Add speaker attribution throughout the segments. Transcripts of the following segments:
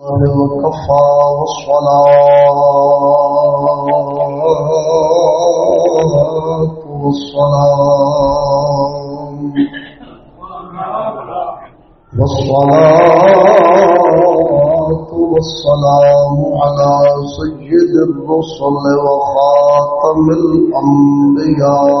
Speaker 1: وكفى والصلاة والسلام والصلاة والسلام على سيد الرسل وخاتم الأنبياء.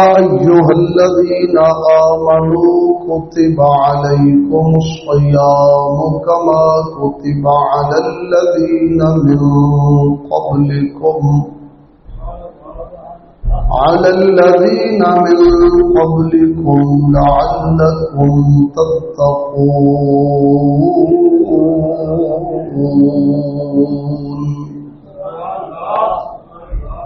Speaker 1: أيها الذين آمنوا كتب عليكم الصيام كما كتب على الذين من قبلكم. على الذين من قبلكم لعلكم تتقون.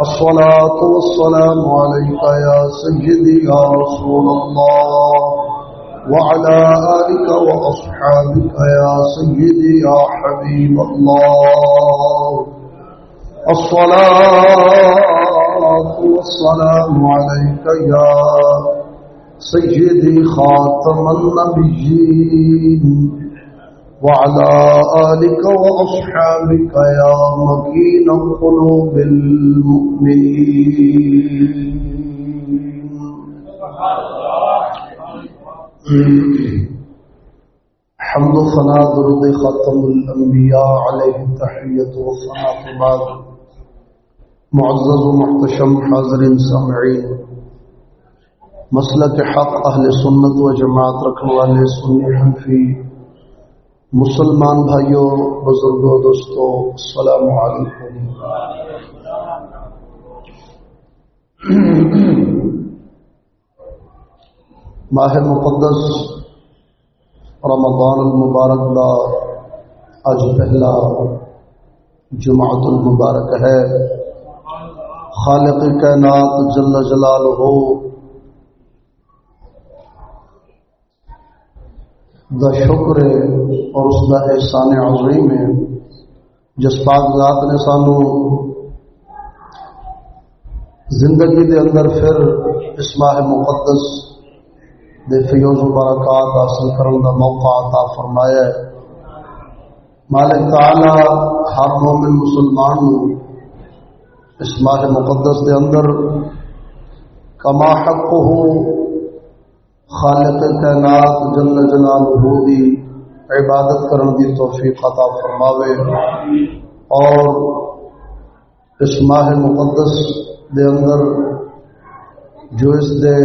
Speaker 1: الصلاة والسلام عليك يا سيدي يا رسول الله وعلى آلك وأصحابك يا سيدي يا حبيب الله. الصلاة والسلام عليك يا سيدي خاتم النبيين. وعلى آلك وأصحابك يا مكين قلوب المؤمنين. حمد خنا درد ختم الأنبياء عليه التحية والصلاة بعد معزز محتشم حاضر سمعين مسلك حق أهل سنة وجماعة ركوان سنة حنفي مسلمان بھائیوں بزرگوں دوستوں السلام علیکم۔ ماہ مقدس، رمضان المبارک کا آج پہلا جماعت المبارک ہے۔ خالق کائنات جل جلال ہو دا شکر ہے اور اس کا احسان عظیم ہے۔ جس پاک ذات نے سانو زندگی دے اندر پھر اس ماہ مقدس دے فیوز برکات حاصل کرنے کا موقع عطا فرمایا ہے۔ مالک تعالی ہر مومن مسلمان اس ماہ مقدس دے اندر کما حق ہو خالق کائنات جل جلالہ دی عبادت کرن دی توفیق عطا فرماوے۔ اور اس ماہ مقدس دے اندر جو اس دے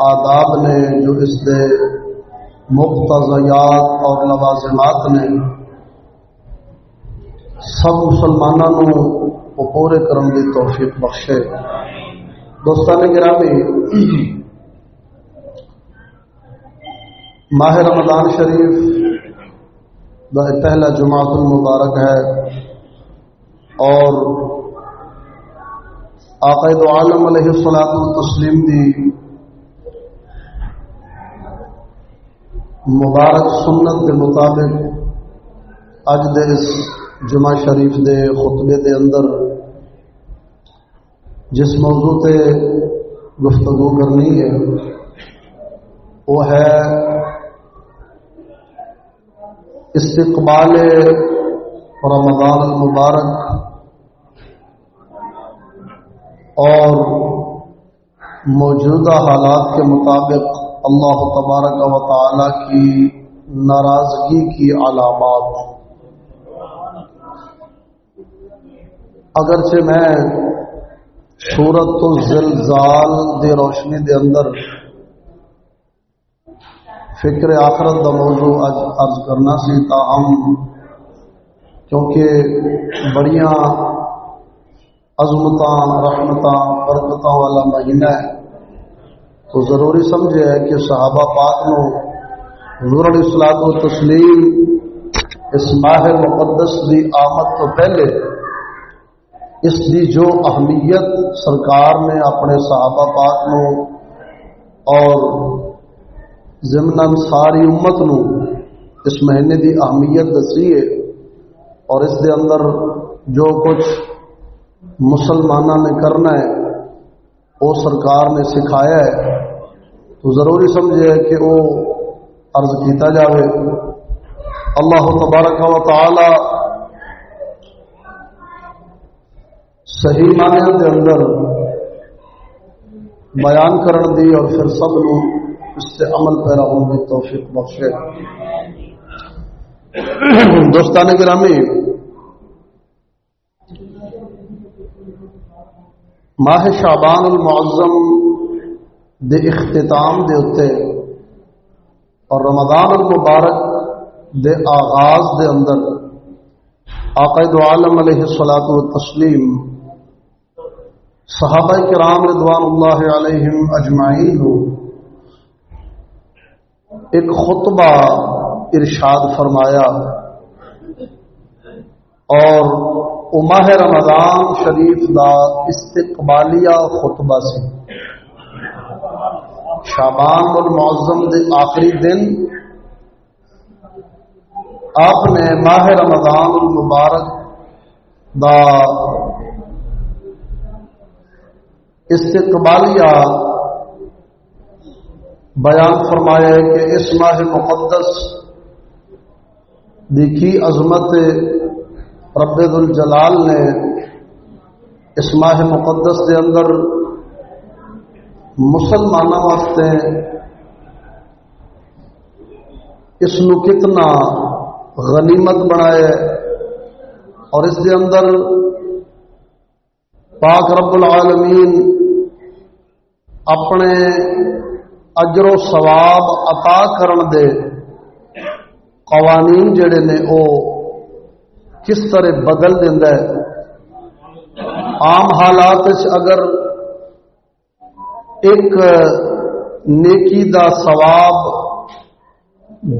Speaker 1: آداب نے، جو اس دے مقتضیات اور لوازمات نے سب مسلمانوں کو پورے کرن دی توفیق بخشے۔ دوستان گرامی ماہ رمضان شریف کا پہلا جماعت المبارک ہے اور عقائد عالم علیہ السلاط التسلیم دی مبارک سنت کے مطابق اج دے اس جمعہ شریف دے خطبے دے اندر جس موضوع تے گفتگو کرنی ہے، وہ ہے استقبال رمضان المبارک اور موجودہ حالات کے مطابق اللہ تبارک و تعالی کی ناراضگی کی علامات۔ اگرچہ میں سورت زلزال دے روشنی دے اندر فکر آخرت کا موضوع اج ارض کرنا سی تاہم کیونکہ بڑیاں عظمت رحمت برکت والا مہینہ ہے۔ تو ضروری سمجھے کہ صحابہ پاک نو حضور علیہ السلام و تسلیم اس ماہ مقدس دی آمد تو پہلے اس دی جو اہمیت سرکار نے اپنے صحابہ پاک نو اور ضمن ساری امت نو اس مہینے دی اہمیت دسی ہے اور اس دے اندر جو کچھ مسلمانوں نے کرنا ہے وہ سرکار نے سکھایا ہے۔ تو ضروری سمجھے کہ وہ عرض کیتا جاوے۔ اللہ تبارک و تعالی صحیح معنی کے اندر بیان کرن دی اور پھر سب نو اس سے عمل پیرا ہونے کی توفیق بخشے۔ دوستان گرامی، ماہ شعبان المعظم دے اختتام دے اتے اور رمضان المبارک دے آغاز دے اندر عقائد عالم علیہ السلاط و تسلیم صحابہ کرام رضوان اللہ علیہم اجمعین ہو ایک خطبہ ارشاد فرمایا اور اماہ رمضان شریف دا استقبالیہ خطبہ سے شابان المعظم دے آخری دن آپ نے ماہ رمضان المبارک دا استقبالیہ بیان فرمایا کہ اس ماہ مقدس دیکھی عظمت رب الجلال نے اس ماہ مقدس کے اندر مسلمانوں واسطے اس نو کتنا غنیمت بنایا اور اس کے اندر پاک رب العالمین اپنے اجر و ثواب عطا کرن دے قوانین جڑے نے او کس طرح بدل دینا ہے۔ عام حالات اگر ایک نیکی دا ثواب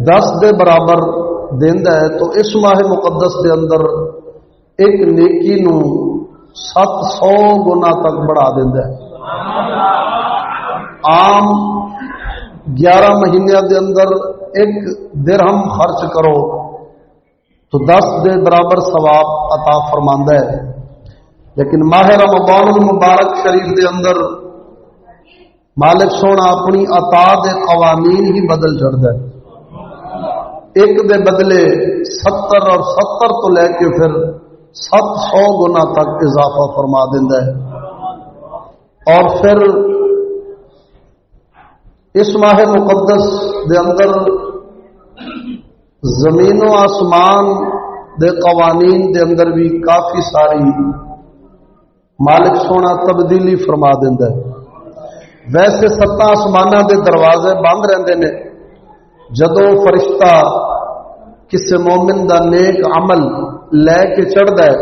Speaker 1: دس دے برابر دینا ہے تو اس ماہ مقدس دے اندر ایک نیکی نو سات سو گنا تک بڑھا دینا ہے۔ عام گیارہ مہینے دے اندر ایک درہم خرچ کرو تو دس دے برابر ثواب عطا فرماندہ ہے۔ لیکن ماہ رمضان المبارک شریف دے اندر مالک سونا اپنی عطا دے قوانین ہی بدل چڑھتا ہے۔ ایک دے بدلے ستر اور ستر تو لے کے پھر سات سو گنا تک اضافہ فرما دینا ہے۔ اور پھر اس ماہ مقدس دے اندر زمین و آسمان دے قوانین دے اندر بھی کافی ساری مالک سونا تبدیلی فرما دینا ویسے ستا آسمان دے دروازے بند رہتے ہیں جدو فرشتہ کسی مومن دا نیک عمل لے کے چڑھتا ہے،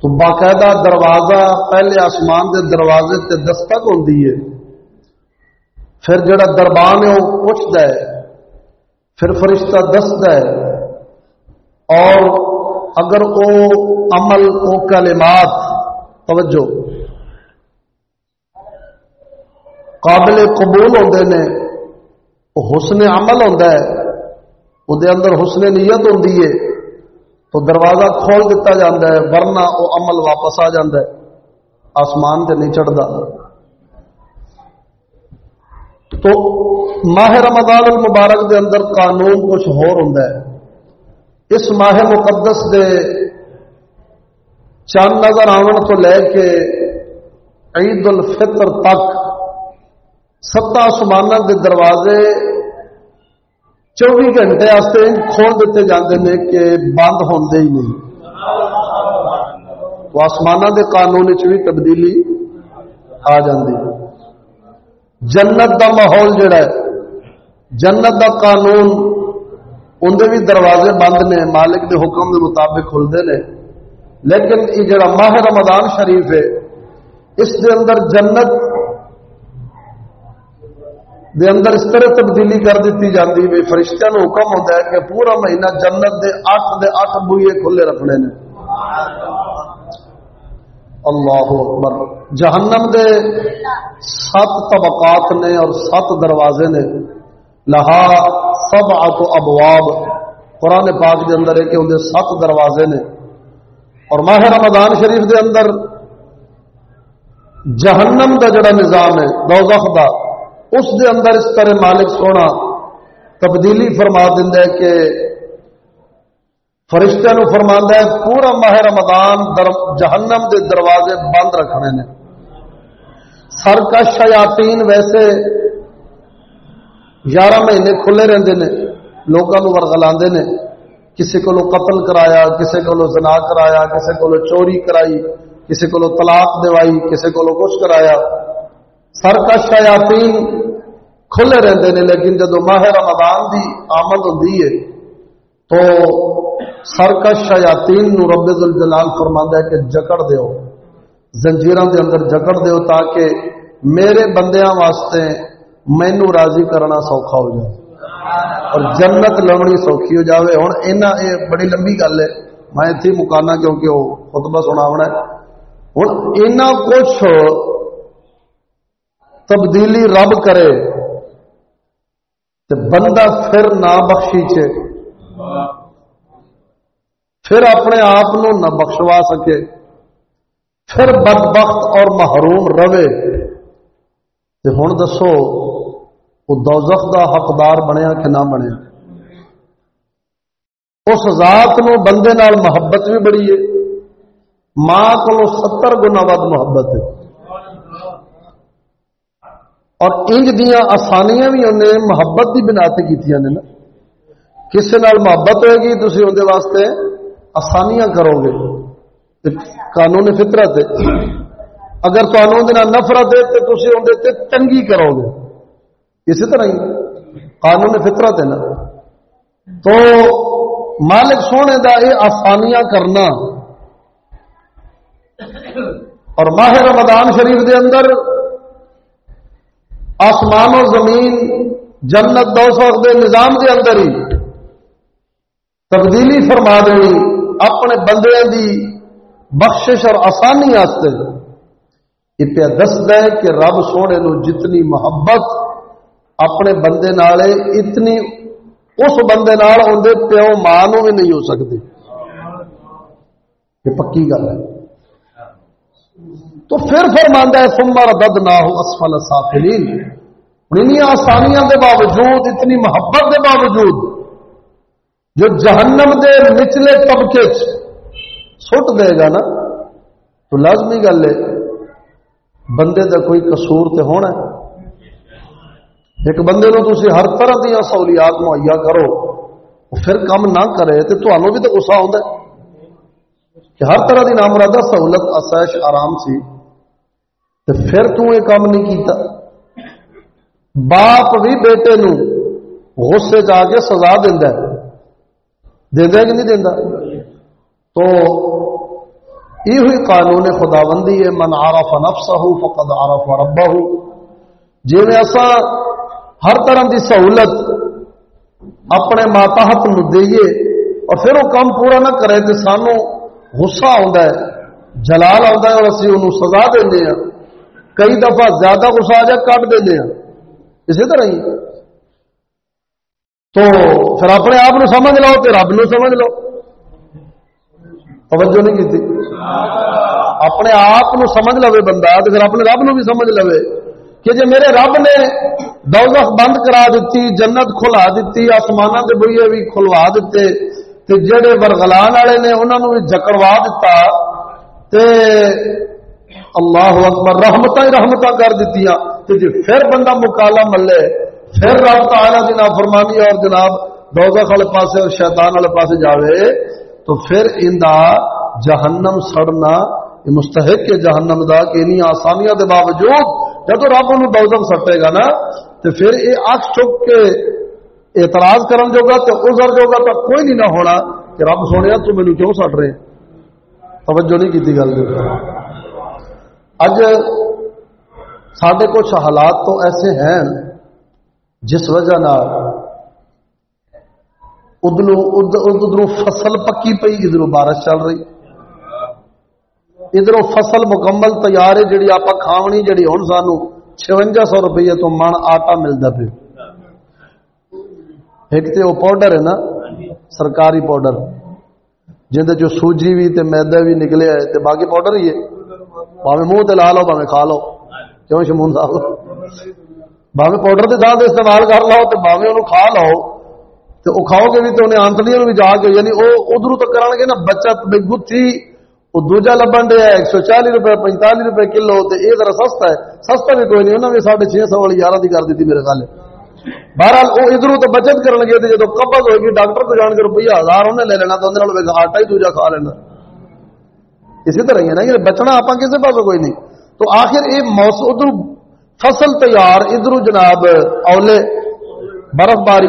Speaker 1: تو باقاعدہ دروازہ پہلے آسمان دے دروازے تے دستک ہوتی ہے۔ پھر جڑا دربان ہے وہ پوچھتا ہے، پھر فرشتہ دستا ہے، اور اگر وہ عمل او کلمات، توجہ، قابل قبول ہوتے ہیں حسن عمل ہوتا ہے وہ اندر حسن نیت ہوتی ہے، تو دروازہ کھول دیتا جاتا ہے، ورنہ وہ عمل واپس آ جاتا ہے، آسمان سے نہیں چڑھتا۔ تو ماہ رمضان المبارک دے اندر قانون کچھ ہوں اس ماہ مقدس دے چند نظر آن تو لے کے عید الفطر تک ستا آسمان کے دروازے چوبی گھنٹے کھول دیتے جاتے ہیں کہ بند ہوتے ہی نہیں۔ تو آسمان کے قانون بھی تبدیلی آ جاتی جنت دا ماحول جڑا ہے، جنت دا قانون اندر بھی دروازے بند نے، مالک کے حکم کے مطابق کھلتے ہیں لیکن یہ جڑا ماہ رمضان شریف ہے، اس دے اندر جنت دے اندر اس طرح تبدیلی کر دیتی جاتی بھی۔ فرشتہ نو حکم ہوتا ہے کہ پورا مہینہ جنت دے اٹھ دے اٹھ بوئے کھلے رکھنے نے۔ اللہ اکبر جہنم دے سات طبقات نے اور سات دروازے نے، لہا سب آت ابواب۔ قرآن پاک کے اندر ہے کہ اندر سات دروازے نے۔ اور ماہ رمضان شریف دے اندر جہنم دا جڑا نظام ہے، دوزخ دا، اس دے اندر اس طرح مالک سونا تبدیلی فرما ہے کہ فرشتہ نو فرما ہے، پورا ماہ رمضان در جہنم دے دروازے بند رکھنے نے۔ سر کا شیاطین ویسے یارہ مہینے کھلے رہتے ہیں لوگوں ورگلا نے۔ کسی کو قتل کرایا کسی کو زنا کرایا کسی کو چوری کرائی کسی کو طلاق دوائی کسی کو کچھ کرایا۔ سر کا شیاطین کھلے رہتے ہیں لیکن جب ماہ رمضان دی آمد ہوتی ہے، تو سرکش شیاطین نو رب الجلال فرماندا ہے کہ جکڑ دیو، زنجیراں دے اندر جکڑ دیو تاکہ میرے بندیاں واسطے مینو راضی کرنا سوکھا ہو جائے اور جنت لونی سوکھی ہو جاوے۔ ہن اینا اے بڑی لمبی گل ہے۔ میں ایتھے مکانا کیونکہ وہ خطبہ سناونا ہے۔ ہن اینا کچھ تبدیلی رب کرے، تے بندہ پھر نہ بخشی چھے پھر اپنے آپ نہ بخشوا سکے، پھر بدبخت اور محروم رہے۔ تو ہوں دسو وہ دوزخ دا حقدار بنیا کہ نہ بنیا؟ اس ذات نو بندے نال محبت بھی بڑی ہے۔ ماں کو ستر گنا ود محبت ہے۔ اور انج دیا آسانیاں بھی انہیں محبت کی بنا سے کی نا۔ کسی محبت ہوئے گی تھی اندر واسطے آسانیاں کرو گے۔ قانون فطرت ہے۔ اگر قانون نفرت ہے تو تھی اندر تنگی کرو گے۔ اسی طرح ہی قانون فطرت ہے نا۔ تو مالک سونے دا یہ آسانیاں کرنا۔ اور ماہ رمضان شریف دے اندر آسمان و زمین جنت دو سو دے نظام دے اندر ہی تبدیلی فرما دینی۔ اپنے بندے دی بخشش اور آسانی یہ پہ دستا ہے کہ رب سونے نو جتنی محبت اپنے بندے نالے، اتنی اس بندے نال اندر پیو ماں بھی نہیں ہو سکتی یہ پکی گل ہے۔ تو پھر فرماندہ ہے سمر دد نہ ہو اسفل سافلین۔ ان آسانیاں دے باوجود، اتنی محبت دے باوجود جو جہنم دے نچلے طبقے سٹ دے گا نا، تو لازمی گل ہے، بندے دا کوئی قصور تے ہونا ہے۔ ایک بندے نو تسی ہر طرح دیا سہولیات مہیا کرو پھر کم نہ کرے تو تمہوں بھی تو گسا آتا ہے۔ کہ ہر طرح کی نامرادہ سہولت آسائش آرام سی تو پھر تو یہ کام نہیں کیتا۔ باپ بھی بیٹے نو غصے جا کے سزا دینا ہے۔ دے کہ نہیں دینا تو یہ ہوئی قانون خدا بندی ہے، من عرف نفسہ فقد عرف ربہ۔ جی میں ایسا ہر طرح کی سہولت اپنے ماتحت نو دئیے اور پھر وہ کام پورا نہ کرے تو سانو غصہ آتا ہے، جلال آتا ہے اور اسی انہوں سزا دیں ہاں۔ کئی دفعہ زیادہ غصہ آ جائے، کٹ دیں ہاں۔ اسی طرح ہی۔ تو پھر اپنے آپ نو سمجھ لو تو رب نو سمجھ لو۔ توجہ نہیں کی اپنے آپ نو سمجھ لو بندہ تو پھر اپنے رب نو بھی سمجھ لو کہ جی میرے رب نے دوزخ بند کرا دیتی جنت کھلا دیتی آسمان کے بوئیے بھی کھلوا دیتے تے جڑے برگلان والے نے انہوں نے بھی جکڑوا دیتا تے اللہ اکبر رحمت ہی رحمت کر دیتی تے جی پھر بندہ مکالا ملے پھر رب تعالی دی نافرمانی اور جناب دوزخ والے پاسے اور شیطان والے پاسے جاوے، تو پھر اندا جہنم سڑنا، یہ مستحق کے جہنم دا کہ انہی آسانیاں دے باوجود جب رب انہوں دوزخ سٹے گا نا تو پھر یہ اکھ چک کے اعتراض کرن جوگا تو عذر جوگا تو کوئی نہیں نہ ہونا کہ رب سونے تو مینو کیوں سٹ رہے توجہ نہیں کی گل اج سڈے کچھ حالات تو ایسے ہیں جس وجہ ادلو ادھر فصل پکی پی ادھر بارش چل رہی۔ ادھر فصل مکمل تیار ہے جی آپ کھاونی جی ہوں سانو چونجا سو روپیے تو من آٹا ملتا پہ ایک تو وہ پاؤڈر ہے نا، سرکاری پاؤڈر۔ جہد جو سوجی بھی تے میدا بھی نکلے ہے تے باقی پاؤڈر ہی ہے۔ باوے منہ تے لا لو باوے کھا لو۔ کیوں شمون لا لو باوے پاؤڈر کے تھان استعمال کر لو تے باوے انہوں کھا لو تو وہ کھاؤ گے بھی تو انہیں آنتڑیاں بھی جا کے یعنی وہ ادھر تو کرا گے نا بچت بے گتھی وہ دوجا لبن دیا ایک سو چالی روپے پینتالی روپے کلو تو یہ ذرا سستا ہے سستا بھی کوئی نہیں انہوں نے ساڑھے چھ سو والی یارہ کی کر دیتی میرے خیال بہرحال وہ ادھر تو بچت کر لگے جب قبض ہوئے گی ڈاکٹر کو جان کے روپیہ ہزار انہیں لے لینا تو اندر آٹا ہی دوجا کھا لینا اسی طرح ہی ہے نا کہ بچنا آپ کسی پاس کوئی نہیں فصل تیار، ادھر جناب اولے برف باری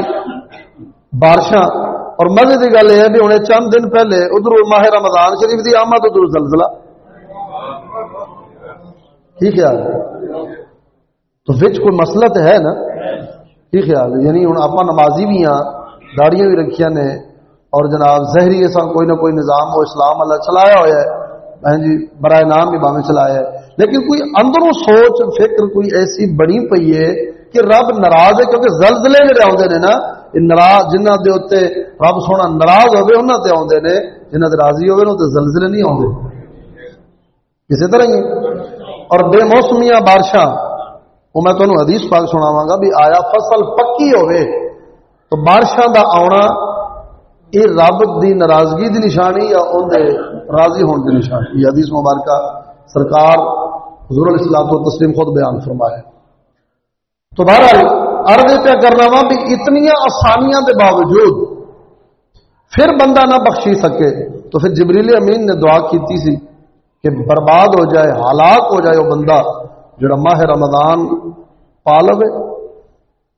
Speaker 1: بارشاں۔ اور مزے کی گل یہ بھی انہیں چند دن پہلے ادھر ماہ رمضان شریف کی آمد ادھر زلزلہ۔ ٹھیک ہے؟ تو وچ کوئی مسئلہ تو ہے نا؟ کی خیال یعنی ہوں آپ نمازی بھی ہاں داڑیاں بھی رکھیا نے، اور جناب زہری ایسا کوئی نہ کوئی نظام وہ اسلام اللہ چلایا ہوا ہے۔ ہاں جی برائے نام بھی باہیں چلایا ہے۔ لیکن کوئی اندروں سوچ فکر کوئی ایسی بنی پی ہے کہ رب ناراض ہے، کیونکہ زلزلے جڑے آتے ہیں نا ناراض جنہ دے اتنے رب سونا ناراض ہوئے انہوں تے آتے ہیں جنہ دے راضی ہوئے تو زلزلے نہیں آتے کسی طرح ہی۔ اور بے موسمیاں بارشاں، وہ میں تمہیں حدیث پاک سناواں گا بھی آیا فصل پکی ہوئے تو بارشاں دا آنا یہ رب دی ناراضگی دی نشانی یا ان دے راضی ہونے دی نشانی؟ یہ حدیث مبارکہ سرکار حضور الاسلام و تسلیم خود بیان فرمایا تو بہرحال عرض پہ کرنا وا بھی اتنی آسانیاں دے باوجود پھر بندہ نہ بخشی سکے۔ تو پھر جبریل امین نے دعا کی سی کہ برباد ہو جائے، ہلاک ہو جائے وہ بندہ جڑا ماہ رمضان پا لو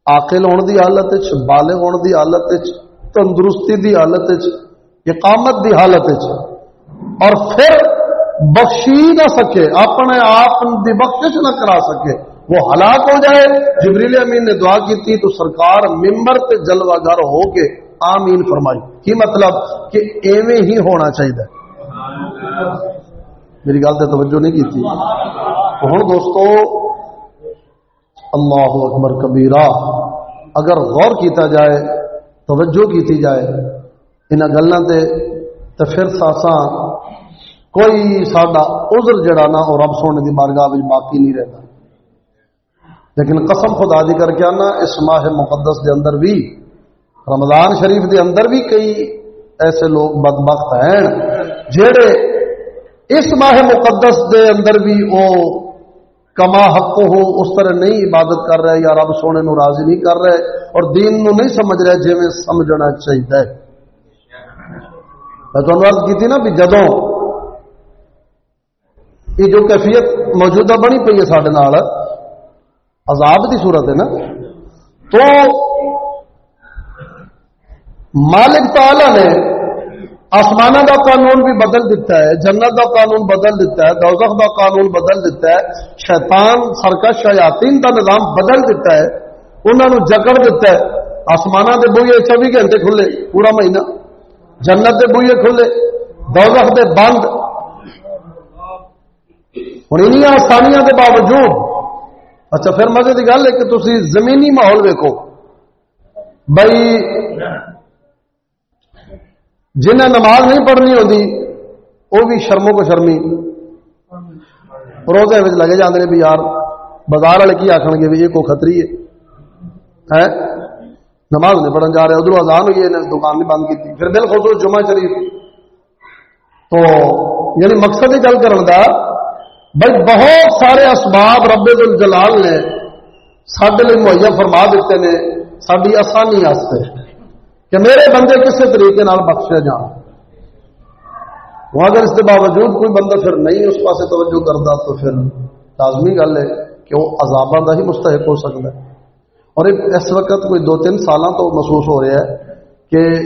Speaker 1: آکل ہونے کی حالت بالغ ہونے کی حالت تندرستی کی حالت اقامت کی حالت اور پھر بخشی نہ سکے، اپنے آپ کی بخش نہ کرا سکے، وہ ہلاک ہو جائے۔ جبریل امین نے دعا کی تھی تو سرکار ممبر تے جلوہ گر ہو کے آمین فرمائی۔ کی مطلب؟ کہ ایویں ہی ہونا چاہیے۔ میری گل تو توجہ نہیں کی تھی۔ ہوں دوستو، اللہ اکبر کبیرہ، اگر غور کیتا جائے، توجہ کیتی جائے ان گلوں سے تو پھر ساساں کوئی ساڈا عذر جڑا نا وہ رب سونے کی بارگاہ باقی نہیں رہتا۔ لیکن قسم خدا دی کر کے آنا، اس ماہ مقدس دے اندر بھی، رمضان شریف دے اندر بھی کئی ایسے لوگ بدبخت ہیں جڑے اس ماہ مقدس دے اندر بھی وہ کما حق ہو، اس طرح نہیں عبادت کر رہے یا رب سونے نو راضی نہیں کر رہے اور دین نو نہیں سمجھ رہے جی میں سمجھنا چاہیے۔ میں تمہیں عرض کی تھی نا بھی جدوں یہ جو کیفیت موجودہ بنی پی ہے سارے نال عذاب کی صورت ہے نا تو مالک تعالی نے آسمان کا قانون بھی بدل دیتا ہے جنت کا قانون بدل دیتا ہے دوزخ کا قانون بدل دیتا ہے شیطان سرکش شیاطین کا نظام بدل دیتا ہے انہوں نے جکڑ دیتا ہے آسمان کے بوئے چوبی گھنٹے کھلے پورا مہینہ جنت کے بوئے کھلے دوزخ دے بند ہوں ان آسانیاں کے باوجود۔ اچھا پھر مزے کی گل ہے کہ تھی زمینی ماحول ویکو بھائی جنہیں نماز نہیں پڑھنی ہوتی وہ بھی شرموں کو شرمی۔ روزے لگے جاتے ہیں بھی یار، بازار والے کی آخر گے بھی یہ کو خطری ہے؟ نماز نہیں پڑھن جا رہے ادھر آزان ہوئی ہے دکان نہیں بند کی پھر بالخصوص جمعہ شریف تو یعنی مقصد ہی گل کرن دا بھائی بہت سارے اسباب رب الجلال نے سڈے لیے مہیا فرما دیتے ہیں ساری آسانی واسطے کہ میرے بندے کسی طریقے بخشے جان۔ وہ اگر اس کے باوجود کوئی بندہ پھر نہیں اس پاس توجہ کرتا تو پھر لازمی گل ہے کہ وہ عذابوں کا ہی مستحق ہو سکتا ہے۔ اور اس وقت کوئی دو تین سال تو محسوس ہو رہا ہے کہ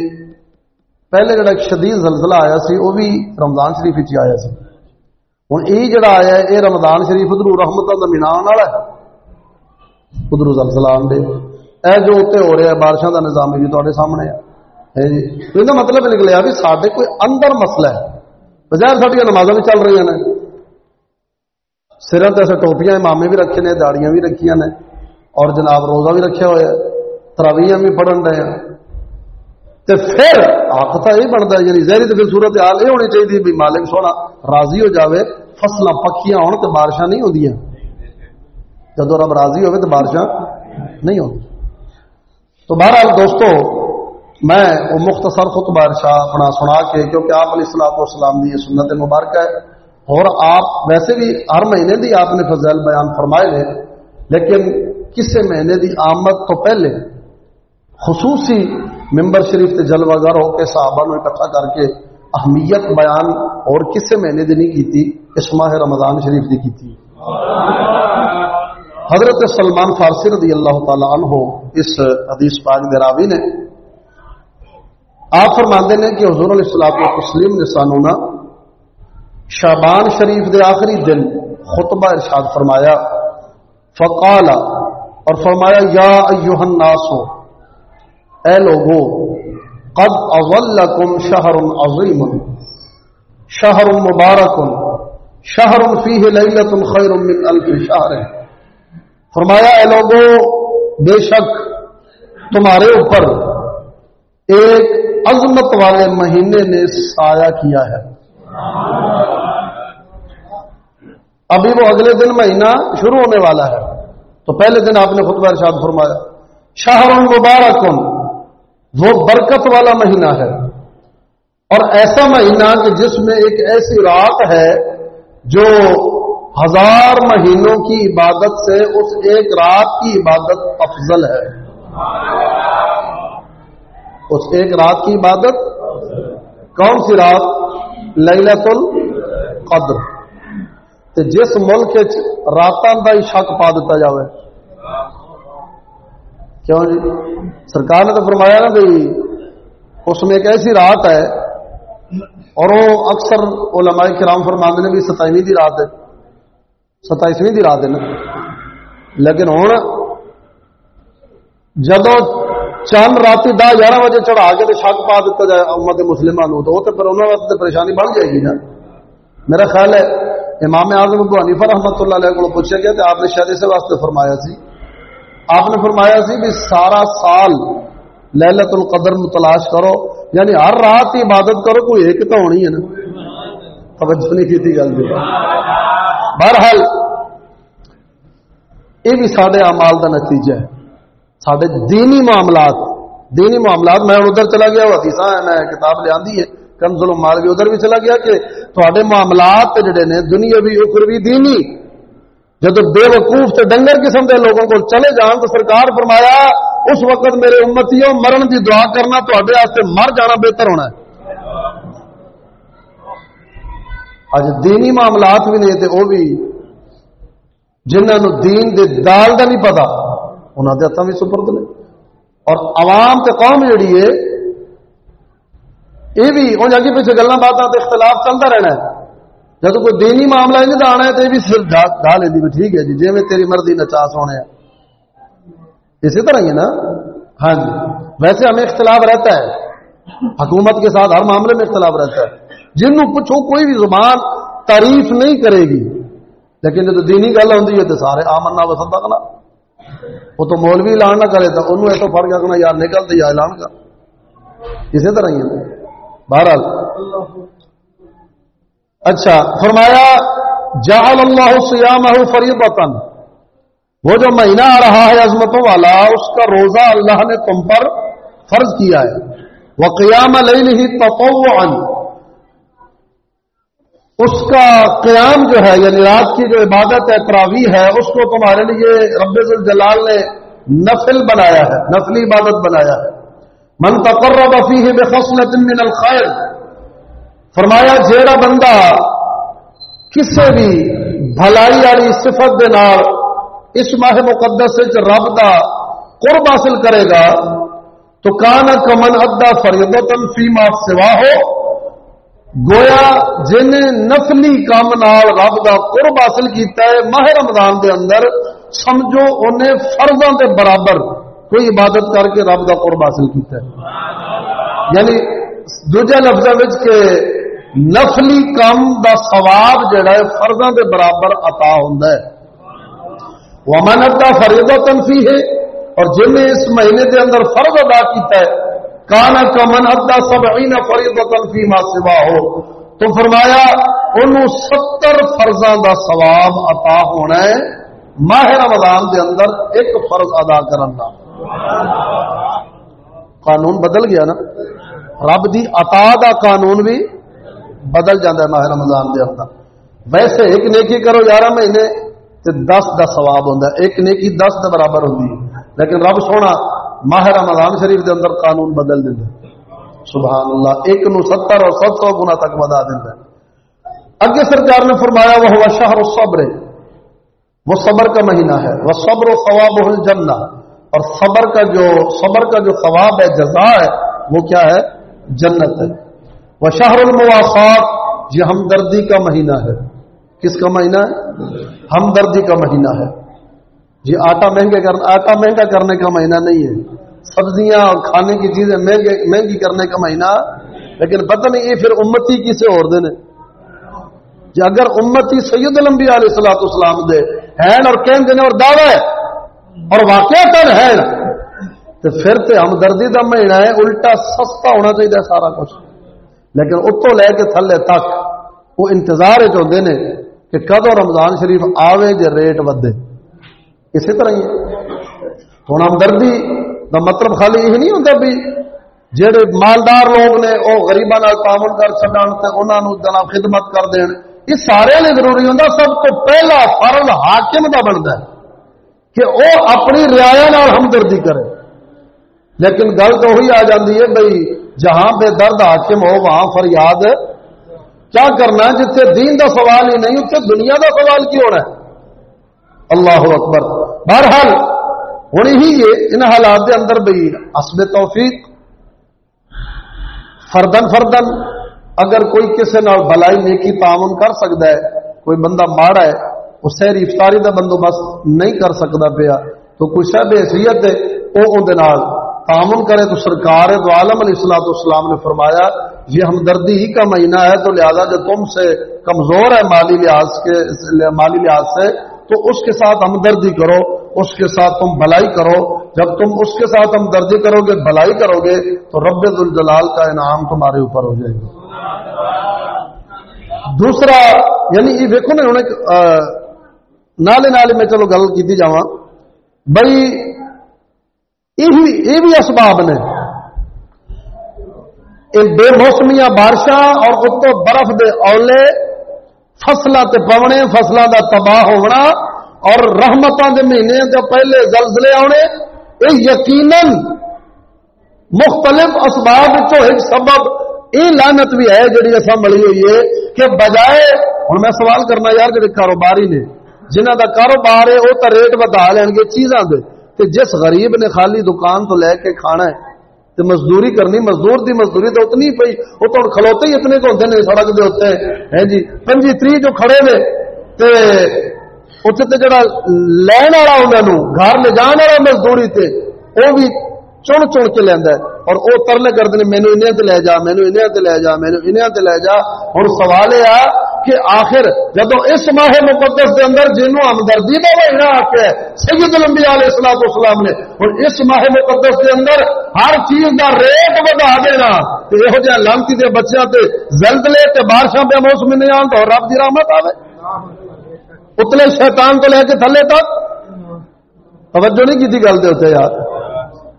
Speaker 1: پہلے جڑا شدید زلزلہ آیا سی، وہ بھی رمضان شریف ہی آیا سی۔ ہوں یہ جڑا آیا ہے یہ رمضان شریف ادھر رحمت کا مہینہ آنے والا ہے ادھر زلزلہ آن اے جو اتنے ہو رہا ہے بارشوں کا نظام بھی تے سامنے ہے جی یہ مطلب نکلیا بھی سارے کوئی اندر مسئلہ ہے بظاہر ساری نمازاں بھی چل رہی ہیں سروں سے ٹوپیاں امامے بھی رکھے نے داڑیاں بھی رکھیاں نے اور جناب روزہ بھی رکھا ہوا ہے تراویاں بھی پڑھن رہے ہیں تو پھر حق تو یہ بنتا ہے یعنی زہری تو پھر صورت حال یہ ہونی چاہیے بھی مالک سونا راضی ہو جاوے فصل پکیاں ہون تو بارشاں نہیں ہوتی جب رب راضی ہوئے تو بارشاں نہیں ہوتی تو بہرحال دوستو، میں وہ مختصر خطبہ ارشا اپنا سنا کے، کیونکہ آپ علیہ السلاط والسلام دی یہ سنت مبارک ہے، اور آپ ویسے بھی ہر مہینے دی آپ نے فضل بیان فرمائے لے لیکن کسی مہینے دی آمد تو پہلے خصوصی ممبر شریف سے جلوہ گر ہو کے صحابہ نو اکٹھا کر کے اہمیت بیان اور کسے مہینے دی نہیں کیتی، اس ماہ رمضان شریف دی کیتی۔ حضرت سلمان فارسی رضی اللہ تعالی عنہ اس حدیث پاک دراوی نے آپ فرماندے نے کہ حضور علیہ السلام تسلیم نے سانونا شابان شریف دے آخری دن خطبہ ارشاد فرمایا فقال اور فرمایا، یا ایوہ الناس اے لوگو، قد اظلکم شہر عظیم، شہر مبارک شہر فیہ لیلت خیر من الف شہر۔ فرمایا، اے لوگو، بے شک تمہارے اوپر ایک عظمت والے مہینے نے سایہ کیا ہے۔ ابھی وہ اگلے دن مہینہ شروع ہونے والا ہے۔ تو پہلے دن آپ نے خطبہ ارشاد فرمایا، شہر مبارک وہ برکت والا مہینہ ہے۔ اور ایسا مہینہ کہ جس میں ایک ایسی رات ہے جو ہزار مہینوں کی عبادت سے اس ایک رات کی عبادت افضل ہے۔ اس ایک رات کی عبادت؟ کون سی رات؟ للت القدر تے جس ملک راتاں کا ہی شک پا دیتا جائے کیوں جی؟ سرکار نے تو فرمایا نا بھائی اس میں ایک ایسی رات ہے، اور وہ اکثر علماء کرام فرماندے نے بھی ستائیویں دی رات ہے۔ ستائیسویں دی رات ہے نا۔ لیکن ہوں جدو چند رات دہ گیارہ بجے چڑھا کے شک پا دیتا جائے امت مسلمان تو وہ تو پھر انہوں واسطے پریشانی بڑھ جائے گی نا۔ میرا خیال ہے امام اعظم ابو حنیفہ رحمۃ اللہ علیہ کو پوچھا گیا کہ آپ نے شاید اسے واسطے فرمایا سی۔ آپ نے فرمایا سی بھی سارا سال للت القدر تلاش کرو یعنی ہر رات کی عبادت کرو، کوئی ایک تو ہونی ہے نا۔ توجہ نہیں کی گل بہرحال، یہ بھی سارے امال کا نتیجہ ہے۔ سارے دینی معاملات دینی معاملات، میں ادھر چلا گیا، حدیث میں کتاب لیا ہے کنزل مال بھی ادھر بھی چلا گیا کہ تھوڑے معاملات جڑے نے دنیا بھی اخروی، دینی جب بے وقوف سے ڈنگر قسم کے لوگوں کو چلے جان تو سرکار فرمایا، اس وقت میرے امتیوں مرن کی دعا کرنا تے مر جانا بہتر ہونا ہے۔ اج دینی معاملات بھی نہیں تھے وہ بھی جنہوں دین دے دال کا نہیں پتا انہوں کے ہاتھوں بھی سپرد نے۔ اور عوام تے قوم جڑی ہے یہ بھی ان اگے پیچھے گلا باتیں اختلاف چلتا رہنا ہے۔ جب کوئی دینی معاملہ نہیں آنا ہے تو یہ بھی صرف ڈھا لینی بھی ٹھیک ہے جی جی میں تیری مرضی نچاس ہونے اسی طرح ہی نا؟ ہاں جی۔ ویسے ہمیں اختلاف رہتا ہے۔ حکومت کے ساتھ ہر معاملے میں اختلاف رہتا ہے۔ جن پوچھو کوئی بھی زبان تعریف نہیں کرے گی، لیکن جب دینی گل ہوتی ہے تو سارے آمنا وسطا کرنا وہ تو مولوی اعلان نہ کرے تو انہوں ایسا فرق رکھنا یار نکل تو یا اعلان کر۔ اسی طرح ہی بہرحال۔ اچھا فرمایا، جعل اللہ سیامہ فریضتا۔ وہ جو مہینہ آ رہا ہے عظمتوں والا، اس کا روزہ اللہ نے تم پر فرض کیا ہے۔ وہ قیام علیہ اس کا قیام جو ہے یعنی رات کی جو عبادت ہے تراوی ہے، اس کو تمہارے لیے رب الجلال نے نفل بنایا ہے، نفلی عبادت بنایا ہے۔ من تقرب فیہ بخصلت من الخیر۔ فرمایا، جیڑا بندہ کسے بھی بھلائی والی صفت دے نال اس ماہ مقدس رب کا قرب حاصل کرے گا، تو کان کمن ادا فریدتن فی ما سوا ہو گویا جن نفلی کام نال رب کا قرب حاصل کیتا ہے، ماہ رمضان دے اندر سمجھو انہیں فرضوں کے برابر کوئی عبادت کر کے رب کا قرب حاصل کیتا ہے۔ یعنی دوجے لفظ کے نفلی کام دا ثواب جڑا ہے فرضوں کے برابر عطا ہوتا ہے۔ وہ امانت فریدہ تنفی ہے اور جن نے اس مہینے کے اندر فرض ادا کیتا ہے کانا کمن ادا سب فریض فی ما سوا ہو تو فرمایا انہوں ستر فرضاں دا ثواب عطا ہونا ہے۔ ماہ رمضان دے اندر ایک فرض ادا کرنا قانون بدل گیا نا۔ رب دی عطا دا قانون بھی بدل جاتا ہے ماہ رمضان دے اندر۔ ویسے ایک نیکی کرو گیارہ مہینے تے دس دا ثواب ہوتا ہے۔ ایک نیکی دس دا برابر ہوتی ہے۔ لیکن رب سونا ماہ رمضان شریف دے اندر قانون بدل دینا سبحان اللہ ایک نو ستر اور ست سو گنا تک بدا دینا اگے سرکار نے فرمایا وہ ہوا شہر صبر وہ صبر کا مہینہ ہے۔ وہ صبر و ثواب الجنہ۔ اور صبر کا جو صبر کا جو ثواب ہے، جزا ہے، وہ کیا ہے؟ جنت ہے۔ وہ شہر الموافات یہ ہمدردی کا مہینہ ہے۔ کس کا مہینہ ہے؟ ہمدردی کا مہینہ ہے۔ یہ آٹا مہنگے کرنا آٹا مہنگا کرنے کا مہینہ نہیں ہے۔ سبزیاں اور کھانے کی چیزیں مہنگے، مہنگی کرنے کا مہینہ۔ لیکن پتہ نہیں، یہ پھر امتی کسے اور دینے جی اگر امتی سید الانبیاء علیہ السلام اسلام دے ہیں اور کہن دینے اور دعوے اور واقعہ کر ہے۔ تو پھر تو ہمدردی کا مہینہ ہے، الٹا سستا ہونا چاہیے سارا کچھ۔ لیکن اتوں لے کے تھلے تک وہ انتظار چاہتے ہیں کہ کدو رمضان شریف آوے جے ریٹ ودے۔ اسی طرح ہی ہوں ہمدردی کا مطلب خالی یہ نہیں ہوتا بھی جہے مالدار لوگ نے وہ گریبان تعاون کر چکن انہوں جناب خدمت کر دین، یہ سارے لیے ضروری ہوتا سب تو پہلا فرض حاکم کا بنتا ہے کہ وہ اپنی رعایا ہمدردی کرے۔ لیکن گل تو وہی آ جاتی ہے بھائی جہاں بے درد حاکم ہو، وہاں فریاد۔ کیا کرنا ہے جتنے دین کا سوال ہی نہیں اتنے دنیا کا سوال کی ہونا ہے؟ اللہ اکبر۔ بہرحال ہوں ہی یہ ان حالات کے اندر بھی اسب توفیق۔ فردن فردن اگر کوئی کسی نال بلائی نیکی تعاون کر سکتا ہے، کوئی بندہ ماڑا ہے وہ سہری افطاری کا بندوبست نہیں کر سکتا پیا، تو کوئی شہ حیثیت ہے وہ اندر تعاون کرے تو سرکار ہے تو عالم علیہ السلام نے فرمایا، یہ ہمدردی ہی کا مہینہ ہے، تو لہذا جو تم سے کمزور ہے مالی لحاظ کے، مالی لحاظ سے، تو اس کے ساتھ ہمدردی کرو، اس کے ساتھ تم بھلائی کرو۔ جب تم اس کے ساتھ ہمدردی کرو گے، بھلائی کرو گے، تو رب الجلال کا انعام تمہارے اوپر ہو جائے گا۔ دوسرا یعنی یہ دیکھو نا انہیں نالے نالے میں چلو گل کی جا بھائی یہ بھی اسباب نے یہ بے موسمیاں بارشاں اور اتو برف دے اولے فصلوں تے پونے فصلوں دا تباہ ہونا اور رحمتوں دے مہینے تو پہلے زلزلے آنے یہ یقیناً مختلف اسباب چو ایک سبب یہ لانت بھی ہے جی اصا ملی ہوئی ہے کہ بجائے ہوں میں سوال کرنا یار جی کاروباری نے جنہ دا کاروبار ہے وہ تو ریٹ بتا لین گے چیزاں دے کہ جس غریب نے خالی دکان تو لے کے کھانا ہے، تے مزدوری کرنی، مزدور دی مزدوری تو اتنی پئی، وہ تو کھلوتے ہی اتنے کو ہوتے ہیں سڑک دے ہوتے ہیں۔ جی؟ پنجی تری جو کھڑے نے، تے اتنے تے جڑا لین والا انہوں گھر لے جان والا مزدوری تے وہ بھی چن چن کے لینا ہے۔ اور وہ ترلے کرتے ہیں مینو انہیں لے جا مینو انہیں لے جا مینو انہیں لے جا۔ ہوں سوال یہ کہ آخر جب اس ماہ مقدس کے اندر جنوں ہمدردی کا مہینہ آخر سید لمبی علیہ السلام اسلام نے اور اس ماہ مقدس کے اندر ہر چیز کا ریٹ بڑھا دینا یہو جہاں لانتی کے بچوں سے زلزلے تے بارشاں پہ موسم نہیں آن تو رب کی رحمت آئے اتلے شیطان تو لے کے تھلے تک۔ توجہ نہیں کی گل دے اتنے یار۔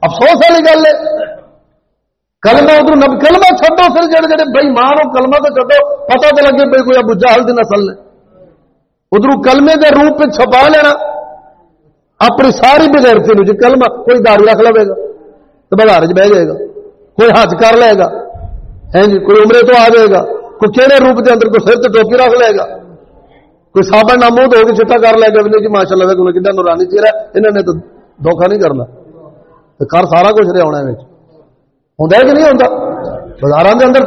Speaker 1: افسوس والی گل ہے۔ کلمہ ادھر نب کلمہ چھڈو پھر جڑے جڑے بھائی ماں کلمہ تو چھڈو پتہ تو لگے بھائی کوئی ابو جہل دی نسل نے ادھر کلمے کے روپ میں چھپا لینا اپنی ساری بغیرتی نو جی کلمہ کوئی داری رکھ لے گا تو بازار چ بہ جائے گا کوئی حج کر لے گا ہے جی کوئی عمرے تو آ جائے گا کوئی کہڑے روپ کے اندر کوئی سر سے ٹوپی رکھ لے گا کوئی صابن نامود ہو کے چٹا کر لے گا جی ماشاء اللہ کھنا نورانی چہرہ انہوں نے تو دھوکھا نہیں کرنا کر سارا کچھ رہا ہونا ہوں کہ نہیں ہوتا بازار کے اندر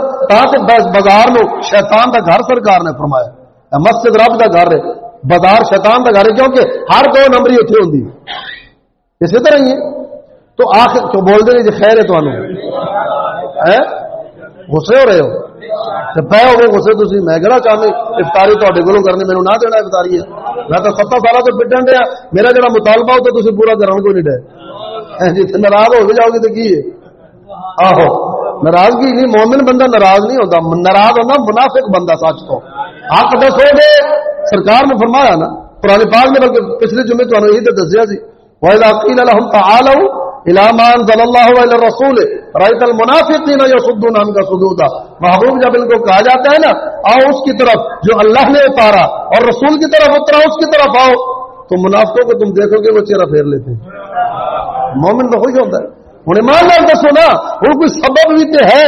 Speaker 1: بازار نو شیطان کا گھر سرکار نے فرمایا۔ مسجد رب کا گھر ہے۔ بازار شیطان کا گھر ہے کیونکہ ہر دو نمبر اتنے ہوتی اسی طرح ہی ہے۔ تو آخر تو بول دیں جی خیر ہے تمہیں غصے ہو رہے ہو۔ پہ ہو گئے غصے تھی میں کہنا چاہتی افطاری تے کو کرنی میرے نہ دینا افطاری ہے۔ میں تو ستر سال تو پٹن دیا میرا جڑا مطالبہ ہو تو تھی پورا کرنا کوئی نہیں ڈے جی ناراض ہو بھی جاؤ گے تو کی ہے؟ آہو، ناراضگی نہیں، مومن بندہ ناراض نہیں ہوتا۔ ناراض ہوتا منافق بندہ سچ تو۔ آپ دسو گے سرکار نے فرمایا نا پرانے پاک نے بلکہ پچھلے جمعے تو یہی تو دسیا سی۔ وَإِذَا لَهُمْ تَعَالَوْا إِلَى مَا أَنزَلَ اللَّهُ وَإِلَى محبوب جب ان کو کہا جاتا ہے نا، آؤ اس کی طرف جو اللہ نے اتارا اور رسول کی طرف اترا، اس کی طرف آؤ۔ تو منافقوں کو تم دیکھو گے وہ چہرہ پھیر لیتے مومن تو خوش ہوتا ہے۔ ہوں ایمان لال دسو نا، ہوں کوئی سبب بھی تو ہے۔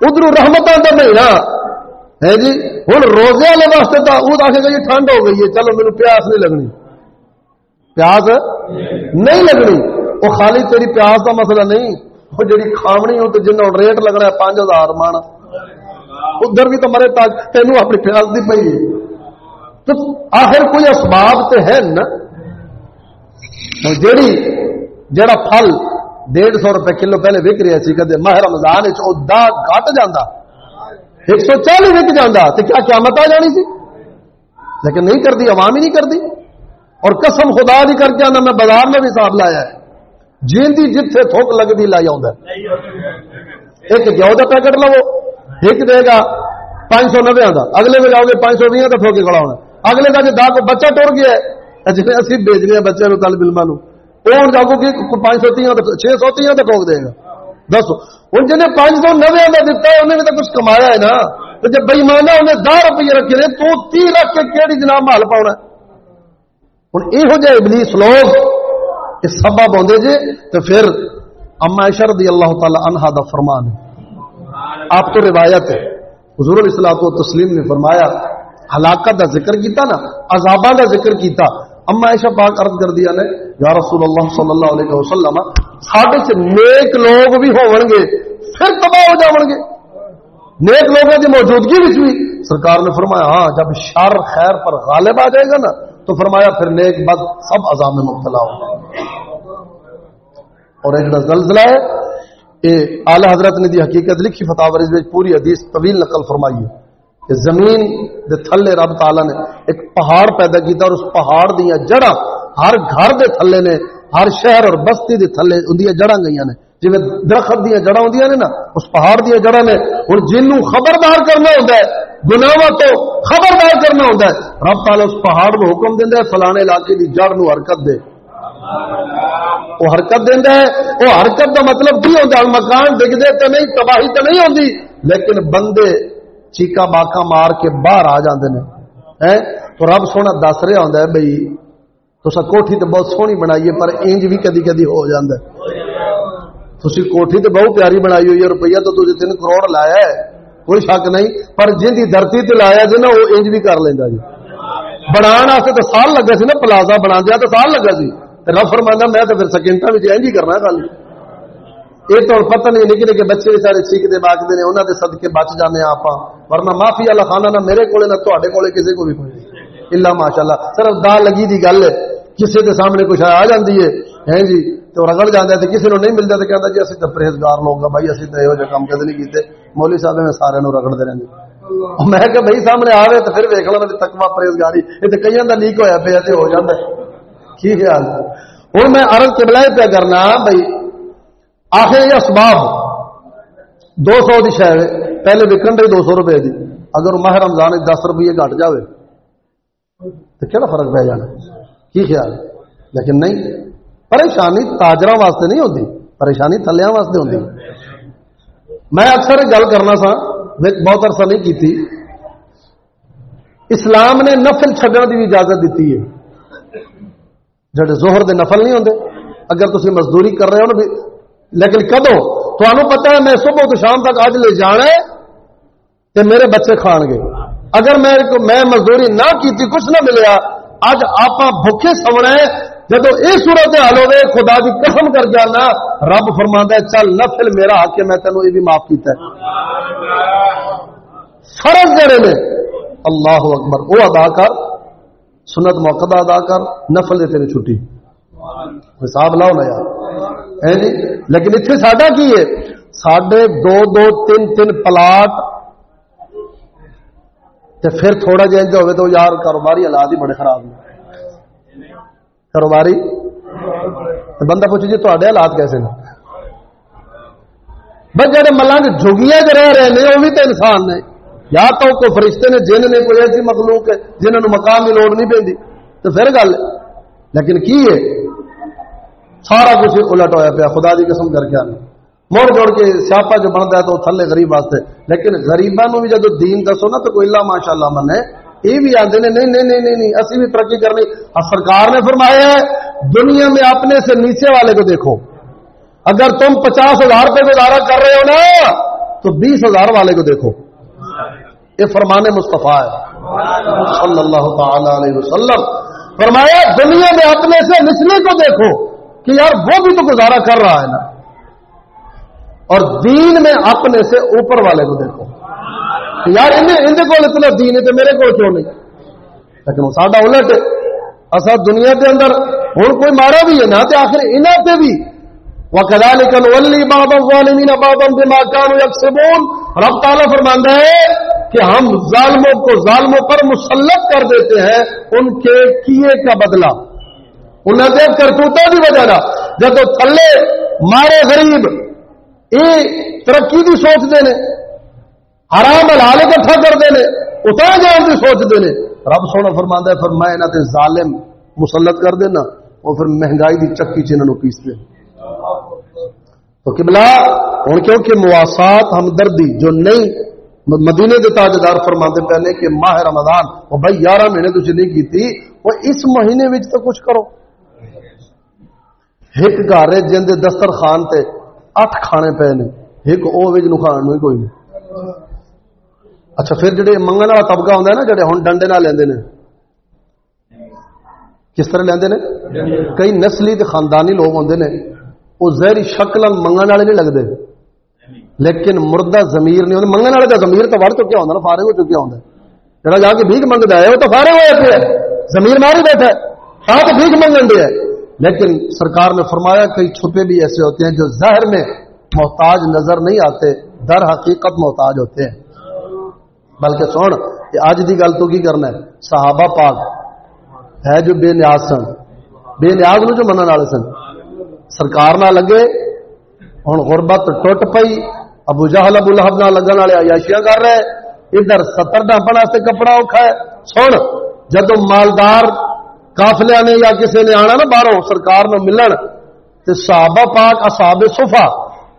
Speaker 1: ادھر رحمت کا مہینہ۔ ہے جی؟ ہوں روزے والے واسطے تو وہ آخے گا جی ٹھنڈ ہو گئی ہے، چلو میرے پیاس نہیں لگنی۔ پیاس؟ نہیں لگنی۔ وہ خالی تیری پیاس کا مسئلہ نہیں۔ وہ جی کھاونی ہو تو جن ریٹ لگنا ہے، پانچ ہزار مان ادھر بھی تو مرے تینوں اپنی پیاس دی پی تو آخر کوئی اسباب تو ہے نا؟ جیڑی جڑا پھل ڈیڑھ سو روپے کلو پہلے وک رہا سی کدے ماہ رمضان دا گھٹ جانا ایک سو چالی وک جانا تو کیا قیامت آ جانی سی؟ لیکن نہیں کرتی عوام ہی نہیں کرتی اور قسم خدا نہیں کر کے آنا، میں بازار میں بھی حساب لایا ہے۔ جیندی جتھے تھوک لگتی لائی آؤں ایک گیو کا پیکٹ لو، ایک دے گا پانچ سو نبے کا اگلے میں جاؤ گے پانچ سو بھی کا تھوک کھڑا ہونا اگلے کا جو دا کو بچہ ٹر گیا ہے جی اسی بھیج گئے بچے نو کل بلما نو وہ جاگو کہ پانچ سو تیاں چھ سو تیاں تو ٹوک دے گا۔ دس ہوں جنہیں پانچ سو نوے کا دتا ہے، انہیں بھی تو کچھ کمایا ہے نا۔ تو جب بےمانا انہیں دہ روپیے رکھے نے، تو تی رکھ کے کہڑی جناب مال پاؤنا ہوں یہ جہ ابلیس لوگ یہ سبب آدھے جی تو پھر اما عائشہ رضی اللہ تعالی عنہا دا فرمان ہے۔ آپ تو روایت ہے۔ حضور الاسلام کو تسلیم نے فرمایا، ہلاکت کا ذکر کیتا نا عذابہ کا ذکر کیتا۔ اما ایشا پاک عرض کر دیا نے، یا رسول اللہ صلی اللہ علیہ وسلم، ساڈے سے نیک لوگ بھی ہون گے، پھر تباہ ہو جاون گے۔ نیک لوگوں کی موجودگی بھی سرکار نے فرمایا ہاں جب شر خیر پر غالب آ جائے گا نا، تو فرمایا پھر نیک بد سب عذاب میں مبتلا ہو اور ایک زلزلہ ہے یہ اعلی حضرت نے دی حقیقت لکھی فتح پوری حدیث طویل نقل فرمائی ہے۔ کہ زمین دے تھلے رب تعالی نے ایک پہاڑ پیدا کیتا اور اس پہاڑ دیا جڑا ہر گھر دے تھلے نے، ہر شہر اور بستی دے تھلے اندیا جڑا گئی نے۔ جی درخت دیا جڑا ہوں نے نا، اس پہاڑ دیا جڑا نے۔ ہوں جنوں خبردار کرنا ہوتا ہے گناوا تو خبردار کرنا ہوتا ہے۔ رب تعالی اس پہاڑ کو حکم دینا ہے، فلانے علاقے کی جڑ نو حرکت دے۔ وہ حرکت دینا ہے۔ وہ حرکت کا مطلب کی ہوتا ہے؟ مکان ڈگتے تو نہیں، تباہی تو نہیں ہوتی لیکن بندے چیکا باکا مار کے باہر آ جاندے نے۔ تو رب سونا دس رہا ہوں بھائی تو سا کوٹھی تو بہت سونی بنائی ہے، پر انج بھی کدی کدی ہو جاندہ تھی کوٹھی تو بہت پیاری بنائی ہوئی ہے، روپیہ تو تجھے تین کروڑ لایا ہے۔ کوئی شک نہیں، پر جن کی دھرتی تے لایا جی نا، وہ انج بھی کر لینا جی۔ بنا تو سال لگا سی نا، پلازا بنا دیا تو سال لگا سی۔ رب فرمانا میں تو پھر سیکنڈا بھی انج ہی کرنا گل یہ تو پتہ نہیں نکے نکے بچے سارے چیختے باقتے ہیں انہوں نے سدکے بچ جانے آپ ورنہ معافی والا خانہ نہ میرے کو نہ تے کو کسی کو بھی کوئی اللہ ماشاء اللہ صرف دا لگی دی گل ہے۔ کسی کے سامنے کچھ آ جاتی ہے۔ ہیں جی؟ تو رگڑ جانا ہے کسی نے نہیں ملتا تو کہتا جی اسی تو پرہیزگار لوگ بھائی اسی تو یہ کام کدے نہیں کیتے۔ مولوی صاحب میں سارے رگڑتے رہتے میں کہ بھائی سامنے آ رہے تو پھر ویک لو تکوا پرہیزگاری۔ یہ تو کئی کا لیک ہوا پہ ہو جاتا ہے۔ کی خیال ہوں میں ارد کے بلائے پہ کرنا بھائی آخر یہ اسباب دو سو کی شہر پہلے وکن رہی دو سو روپئے کی اگر ماہ رمضان دس روپیے گھٹ جائے تو کہڑا فرق پی جانا؟ کی خیال لیکن نہیں، پریشانی تاجر واسطے نہیں ہوتی پریشانی تھلیا واسطے ہوتی میں اکثر گل کرنا سا بہت عرصہ نہیں کی تھی اسلام نے نفل چڈن کی بھی اجازت دیتی ہے۔ جڑے زہر دے نفل نہیں ہوتے اگر تھی مزدوری کر رہے ہو نا، لیکن کدو تمہیں پتا ہے میں صبح تو شام تک اج لے جانا ہے تو میرے بچے کھان گے۔ اگر میں میں مزدوری نہ کی کچھ نہ ملیا اج آپ بھوکے سونا ہے جب یہ صورت حال ہوئے خدا کی قسم کر جانا رب فرما ہے، چل نفل میرا حق ہے، میں تینوں یہ بھی معاف کیتا ہے۔ فرض جڑے نے، اللہ اکبر وہ ادا کر، سنت موقع ادا کر، نفل دے تیری چھٹی۔ حساب لاؤ نا یار۔ جی؟ لیکن اتنے ساڈا کی ہے؟ ساڈے دو دو تین تین پلاٹ۔ تے پھر تھوڑا جہا انج ہوئے تو یار کاروباری حالات ہی بڑے خراب ہیں۔ کاروباری؟ بندہ پوچھے جی تے حالات کیسے ہیں بس جہاں ملنگ جگیا جو رہ رہے ہیں وہ بھی تو انسان نے۔ یا تو کوئی فرشتے نے جن نے کوئی ایسی مخلوق ہے جنہوں مقام کی لوڑ نہیں پی تو پھر گل لیکن کی ہے؟ سارا کچھ الٹ ہوا پیا، خدا کی قسم کر کے آنا۔ مڑ جوڑ کے سیاپا جو بنتا ہے تو تھلے غریب واسطے۔ لیکن غریبوں بھی جب دین دسو نا، تو کوئی اللہ ماشاء اللہ من ہے یہ بھی آتے ہیں نہیں نہیں نہیں نہیں، اسی بھی ترقی کرنی۔ سرکار نے فرمایا ہے، دنیا میں اپنے سے نیچے والے کو دیکھو۔ اگر تم پچاس ہزار روپے گزارا کر رہے ہو نا، تو بیس ہزار والے کو دیکھو۔ یہ فرمان مصطفیٰ ہے۔ صلی اللہ تعالی علیہ وسلم۔ فرمایا، دنیا میں اپنے سے نچلے کو دیکھو۔ کہ یار وہ بھی تو گزارا کر رہا ہے نا۔ اور دین میں اپنے سے اوپر والے کو دیکھو۔ یار ان کو اتنا دین ہے تو میرے کو کیوں نہیں؟ لیکن ساڈا الٹ اصا دنیا کے اندر ہوں کوئی مارا بھی ہے نا تو آخر انہوں سے بھی۔ وہ کدا لکھن ولی بابا والمین بابم دماغ یکسبون رب تعالیٰ فرماندہ ہے کہ ہم ظالموں کو ظالموں پر مسلط کر دیتے ہیں، ان کے کیے کا بدلہ۔ انہیں دیکھ کرتوتوں کی وجہ کا جب تھلے مارے غریب یہ ترقی کی سوچتے ہیں حرام حلال اکٹھا کرتے ہیں اتنا جان کی سوچتے ہیں رب سونا فرما ہے پھر میں انہوں نے ظالم مسلط کر دینا، وہ پھر مہنگائی کی چکی چ انہوں پیستے تو کبلا ہوں کیونکہ مواسات ہمدردی جو نہیں مدینے کے تاجدار فرما پہلے کہ ماہ رمضان، وہ بھائی یارہ مہینے تھی نہیں کی وہ اس مہینے تو کچھ کرو۔ ایک گھر جن دسترخان تے اٹھ کھانے پے نے۔ ایک وہ کھان میں کوئی نہیں۔ اچھا پھر جڑے منگن والا طبقہ ہوتا ہے نا، جڑے ہوں ڈنڈے نہ لیندے نے۔ کس طرح لیندے نے؟ کئی نسلی تے خاندانی لوگ ہوندے نے۔ وہ زہری شکل منگن والے نہیں لگتے لیکن مردہ زمیر نہیں ہوتے منگن والے کا زمیر تو وڑ چکیا ہوتا نا، فارغ ہو چکیا ہوتا جڑا جا کے بھیک منگتا ہے وہ تو فارغ ہوا پہ زمیر ماری بیٹھا ہے۔ ہاں تو بھیک منگن دیا لیکن سرکار نے فرمایا کئی چھپے بھی ایسے ہوتے ہیں جو زہر میں محتاج نظر نہیں آتے، در حقیقت محتاج ہوتے ہیں۔ بلکہ سن آج دی گل تو کی کرنا ہے؟ صحابہ پاک ہے جو بے نیاز سن۔ بے نیاز نو جو منع والے سن۔ سرکار نہ لگے ہوں غربت ٹوٹ پئی۔ ابو جہل، ابو لہب نہ لگن والے عیاشیاں کر رہے۔ ادھر ستر ڈانپن واسطے کپڑا اوکھا ہے۔ سن جدو مالدار کافلیا نے یا کسی نے آنا نا باہروں، سرکار نو ملن۔ تے صحابہ پاک، اصحاب صفا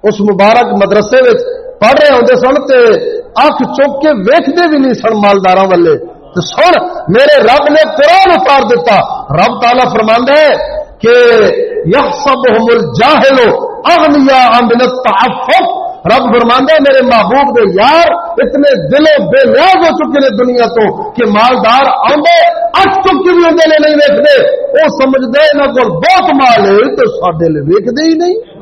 Speaker 1: اس مبارک مدرسے وچ پڑھ رہے ہوندے سن تے اکھ چوک کے ویکھدے بھی نہیں سن مالداراں والے۔ تے سن، میرے رب نے قرآن اتار دیتا۔ رب تعالی فرماندا ہے کہ یحسبهم الجاهل اغنیاء من التعفف۔ رب فرماندہ میرے محبوب دے یار، اتنے دلوں بے نیاز ہو چکے نے دنیا تو کہ مالدار آدھے اچ چکی بھی اندر نہیں ویکتے وہ سمجھتے یہاں کو بہت مال ہے، تو سارے ویکتے ہی نہیں۔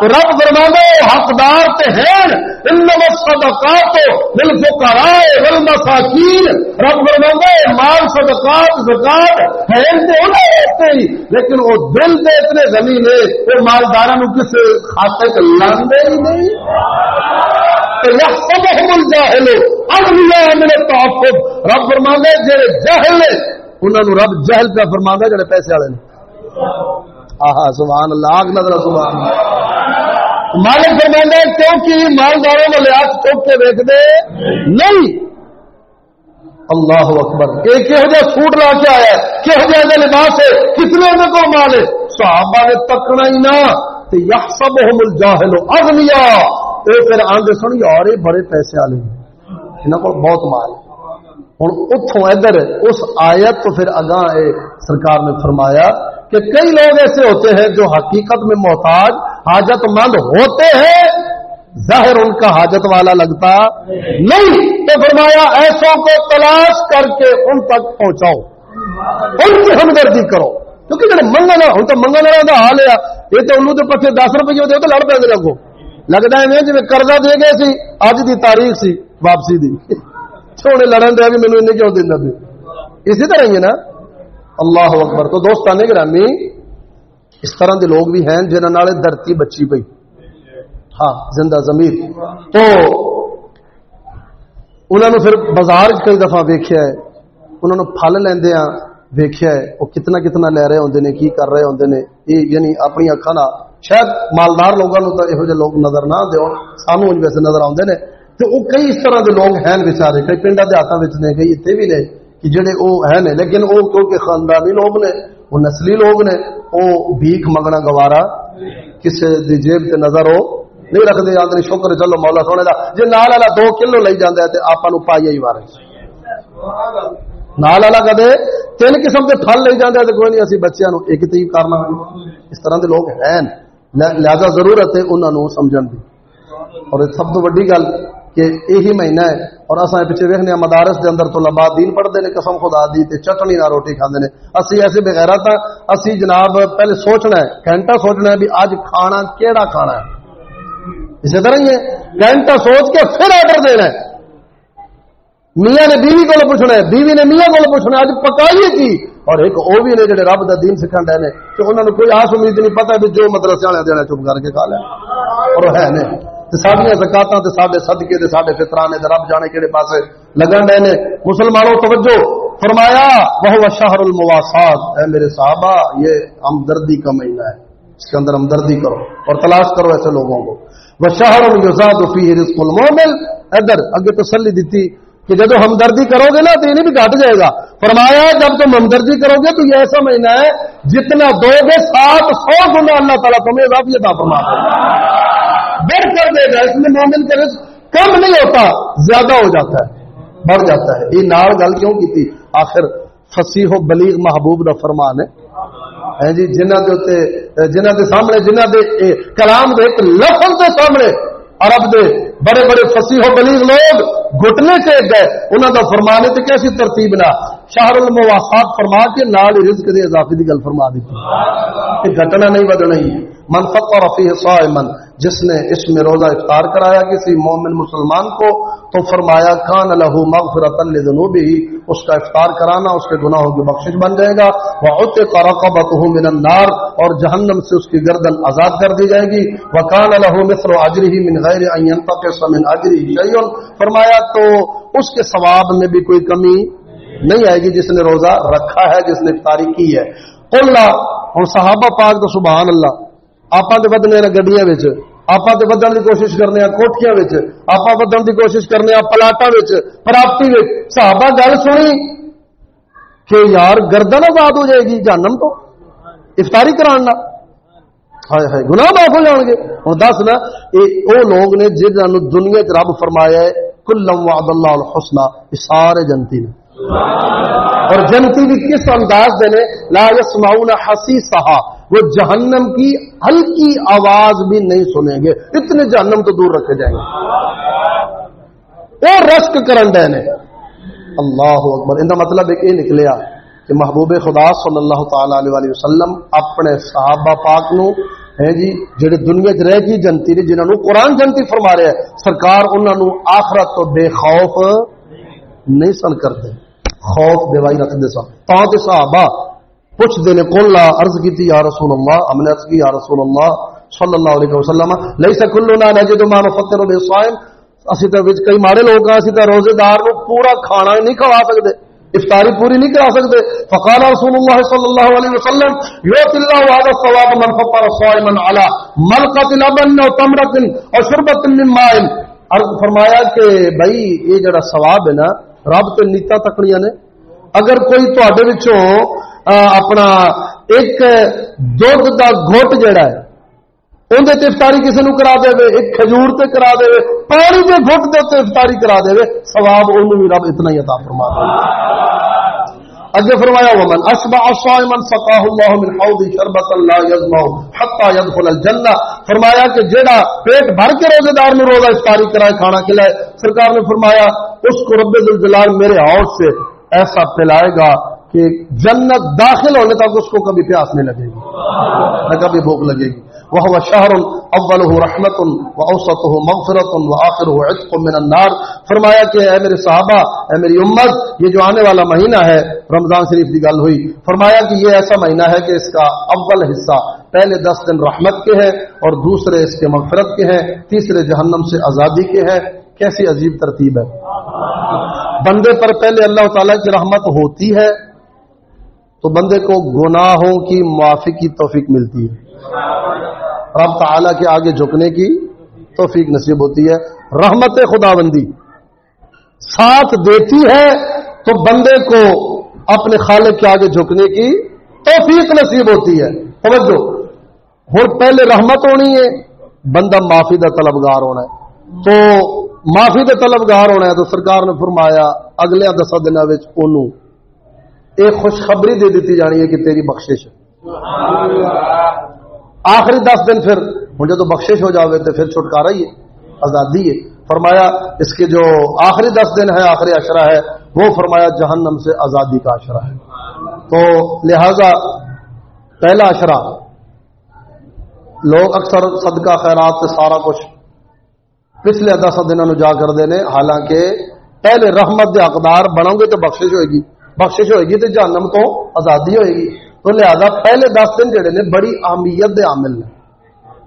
Speaker 1: تو رب فرماندہ حقدار تے ہیں انما الصدقات للفقراء والمساکین۔ رب فرماندہ مال، صدقات، زکات ہے تے انہاں واسطے ہی، لیکن وہ دل دے اتنے زمین ہے وہ مالداراں نو کس خاطے تے لاندے ہی نہیں۔ رب فرما جہے جہل نے انہوں رب جہل پہ فرما جڑے پیسے والے نے۔ آہا، سبحان اللہ، آگ نظر سبحان اللہ۔ مالک فرما کیونکہ مالداروں والے ہاتھ چوک کے ویک دے، نہیں۔ اللہ اکبر۔ ایک کہو جا سوٹ لا کے آیا کہو جا لباس ہے؟ کتنے دے کو مال ہے صحابہ نے تکنا ہی نہ۔ یحسبهم الجاہل اغنیا۔ اے پھر آندے سن یار، یہ بڑے پیسے والے انہاں کو بہت مال ہن اتھوں ادھر، اس آیت تو پھر اگاں اے سرکار نے فرمایا کہ کئی لوگ ایسے ہوتے ہیں جو حقیقت میں محتاج حاجت مند ہوتے ہیں، ظاہر ان کا حاجت والا لگتا نہیں۔ تو فرمایا، ایسوں کو تلاش کر کے ان تک پہنچاؤ۔ ان کی ہمدردی کرو۔ کیونکہ جب منگنا ہوں تو منگنا رہا حال ہے۔ یہ تو انہوں نے پچھے دس روپئے ہوتے تو لڑ پہ لگو۔ لگتا ہے جی قرضہ دے گئے سی اج دی تاریخ سی، واپسی دی۔ چھوڑے لڑن دیا بھی مینو ان کیوں دینا پہ اسی طرح ہی ہے نا؟ اللہ اکبر. تو دوستان گرامی، اس طرح کے لوگ بھی ہیں جنہوں نے دھرتی بچی پئی۔ ہاں زندہ زمین۔ تو انہوں نے پھر بازار کئی دفعہ ویکیا ہے انہوں نے پھل لیندیا ویکیا ہے، وہ کتنا کتنا لے رہے ہوندے نے، کی کر رہے ہوندے نے۔ یہ یعنی اپنی اکھاں شاید مالدار لوگوں تو یہو جہ لوگ نظر نہ دے سانو ویسے نظر آتے ہیں تو وہ کئی اس طرح کے لوگ ہیں بچارے کئی پنڈا دیہاتوں نے، کئی اتنے بھی نے۔ کہ جڑے وہ ہیں، لیکن وہ کیونکہ خاندانی لوگ نے وہ نسلی لوگ نے وہ بھیک منگنا گوارا کسی جیب سے نظر ہو نہیں رکھتے آدمی شکر چلو مولا سونے کا جی نال والا دو کلو لے جانا ہے تو آپ پائی ہی مارے نال والا کدے تین قسم کے پھل لے جانا تو کوئی نہیں، اسی بچوں ایک تیب کرنا اس طرح کے لوگ ہیں۔ لہذا ضرورت ہے انہوں نے سمجھن دی۔ اور سب تو ویڈی گل کہ یہی مہینہ ہے اور اصا پیچھے ویکنے مدارس دے اندر تو لمبا دین پڑھتے ہیں قسم خدا دی، تے چٹنی نہ روٹی کھاندے نے۔ اسی ایسے بغیر تھا ہاں، اسی جناب پہلے سوچنا ہے، گھنٹہ سوچنا ہے بھی اج کھانا کیڑا کھانا ہے؟ اسی طرح ہی ہے، گھنٹہ سوچ کے پھر آرڈر دینا ہے۔ میاں نے بیوی کو پوچھنا ہے، بیوی نے میاں کو پوچھنا ہے اج پکائیے کی؟ اور ایک وہ بھی نے جڑے رب دا دین سکھن ڈے نے، کہ انہوں نے کوئی آس امید نہیں پتا بھی جو مدرسے والے دینا چپ کر کے کھا لیا اور ہے نے سارے زکاتا سارے سدکے سارے فطرانے تے رب جانے کہڑے پاس لگن ڈے نے۔ مسلمانوں، توجہ! فرمایا وہ شہر المواسات۔ اے میرے صحابہ، یہ ہمدردی کا مہینہ ہے۔ اس کے اندر ہمدردی کرو اور تلاش کرو ایسے لوگوں کو۔ وہ شہر رزق المومن۔ ادھر اگے تسلی دیتی کہ جب ہمدردی کرو گے نا تو یہ بھی گھٹ جائے گا۔ فرمایا، جب تم ہمدردی کرو گے تو یہ ایسا مہینہ ہے جتنا دو گے سات سو گنا اللہ تعالیٰ تمہیں رابطہ فرما دے۔ بڑھ کر دے گا اس میں مومن کے رزق کم نہیں ہوتا زیادہ ہو جاتا ہے بڑھ جاتا ہے۔ یہ نال گل کیوں کی تھی؟ آخر فصیح و بلیغ محبوب کا فرمان ہے۔ جی جنہ دے جنہ دے سامنے جنہ دے کلام دے ایک لفظ دے سامنے عرب دے بڑے بڑے فصیح و بلیغ لوگ گھٹنے سے گئے انہوں کا فرمانے تو کیسی ترتیب نہ۔ شہر المواسات فرما کے نال رزق دے اضافی کی گل فرما دیتی گھٹنا نہیں بدنا ہی من فقر فیہ صائمن جس نے اس میں روزہ افطار کرایا کسی مومن مسلمان کو، تو فرمایا، کان لہو مغفرت لذنوبہ اس کا افطار کرانا، اس کے گناہوں کی بخشش بن جائے گا۔ وعتق رقبته من النار، اور جہنم سے اس کی گردن آزاد کر دی جائے گی۔ وکان لہو مثل اجرہ من غیر ان ينتقص من اجرہ شیء فرمایا، تو اس کے ثواب میں بھی کوئی کمی نہیں آئے گی جس نے روزہ رکھا ہے، جس نے افطاری کی ہے۔ قل اور صحابہ پاک تو سبحان اللہ آپ ودنے گڈیا آپ ودن کی کوشش کرنے کوٹیاں آپ ودن کی کوشش کرنے پلاٹا پراپتی صحابہ گل سنی کہ یار گردن آزاد ہو جائے گی جانم تو افطاری کرانا ہائے ہائے گناہ معاف ہو جان گے ہوں دس نا وہ لوگ نے جنہوں دنیا چ رب فرمایا ہے کلم وعد اللہ الحسنہ یہ سارے جنتی نے اور جنتی بھی کس انداز دے لا یسمعون حسیسہا، وہ جہنم کی ہلکی آواز بھی نہیں سنیں گے۔ اتنے جہنم تو دور رکھے جائیں گے۔ وہ رشک کرن نے۔ اللہ اکبر۔ ان کا مطلب ایک یہ نکلیا کہ محبوب خدا صلی اللہ تعالی علیہ وسلم اپنے صحابہ پاک نو ہے جی جڑے دنیا چ رہ کی جنتی نے جنہوں نے قرآن جنتی فرما رہے ہیں، سرکار انہوں نے آخرت تو بے خوف نہیں سن کرتے خوف بیوائی رکھتے سن تو صحابہ، پوچھ دینے کون لا عرض کی یا رسول اللہ، ہم نے عرض کی یا رسول اللہ صلی اللہ علیہ وسلم لیس کلنا نجد ما نفطر بالصائم اسی تے وچ کئی مارے لوگ ہیں، اسی تے روزے دار نو پورا کھانا نہیں کھوا سکدے، افطاری پوری نہیں کرا سکتے فقال رسول اللہ صلی اللہ علیہ وسلم، یوت اللہ هذا الثواب من فطر صائما على ملقۃ لبن او تمرۃ او شربۃ من ماء۔ عرض فرمایا کہ بھائی، یہ جڑا ثواب ہے نا رب تے نیتا تکڑیاں نے اگر کوئی تواڈے وچوں اپنا ایک دودھ دا گھٹ جڑا ہے اندر افطاری کسی نو کرا دے ایک کھجور تے کرا دے پانی کے گھٹ دے افطاری کرا دے ثواب انہوں بھی رب اتنا ہی عطا فرما دے اگے فرمایا، ومن اشبع صائما فقاه الله من حوض شربت لا يظما حتى يدخل الجنه فرمایا کہ جیڑا پیٹ بھر کے روزے دار نو روزہ افطاری کرائے، کھانا کھلائے، سرکار نے فرمایا، اس کو رب ذوالجلال میرے ہاؤس سے ایسا پلائے گا کہ جنت داخل ہونے تک اس کو کبھی پیاس نہیں لگے گی، نہ کبھی بھوک لگے گی۔ وہ شہر اوله رحمت واوسطه مغفرت واخره عتق من النار۔ فرمایا کہ اے میرے صحابہ، اے میری امت، یہ جو آنے والا مہینہ ہے، رمضان شریف کی گل ہوئی۔ فرمایا کہ یہ ایسا مہینہ ہے کہ اس کا اول حصہ پہلے دس دن رحمت کے ہیں اور دوسرے اس کے مغفرت کے ہیں، تیسرے جہنم سے آزادی کے ہیں۔ کیسی عجیب ترتیب ہے۔ بندے پر پہلے اللہ تعالی کی رحمت ہوتی ہے تو بندے کو گناہوں کی معافی کی توفیق ملتی ہے۔ رب تعالی کے آگے جھکنے کی توفیق نصیب ہوتی ہے۔ رحمت خدا بندی ساتھ دیتی ہے تو بندے کو اپنے خالق کے آگے جھکنے کی توفیق نصیب ہوتی ہے۔ توجہ۔ اور پہلے رحمت ہونی ہے، بندہ معافی کا طلبگار ہونا ہے۔ تو معافی کا طلبگار ہونا ہے تو سرکار نے فرمایا، اگلے دس دن ایک خوشخبری دے دیتی جانی ہے کہ تیری بخشش آخری دس دن پھر مجھے تو بخشش ہو جاوے تو پھر چھٹکارا ہی ہے، آزادی ہے۔ فرمایا، اس کے جو آخری دس دن ہے، آخری اشرا ہے، وہ فرمایا جہنم سے آزادی کا اشرا ہے۔ تو لہذا پہلا اشرا لوگ اکثر صدقہ، خیرات سے سارا کچھ پچھلے دس دنوں جا کر دینے حالانکہ پہلے رحمت دے اقدار بنو گے تو بخشش ہوئے گی۔ بخشش ہوئے گی تو جہنم تو آزادی ہوئے گی۔ تو لہذا پہلے دس دن جڑے نے بڑی اہمیت دے حامل نے۔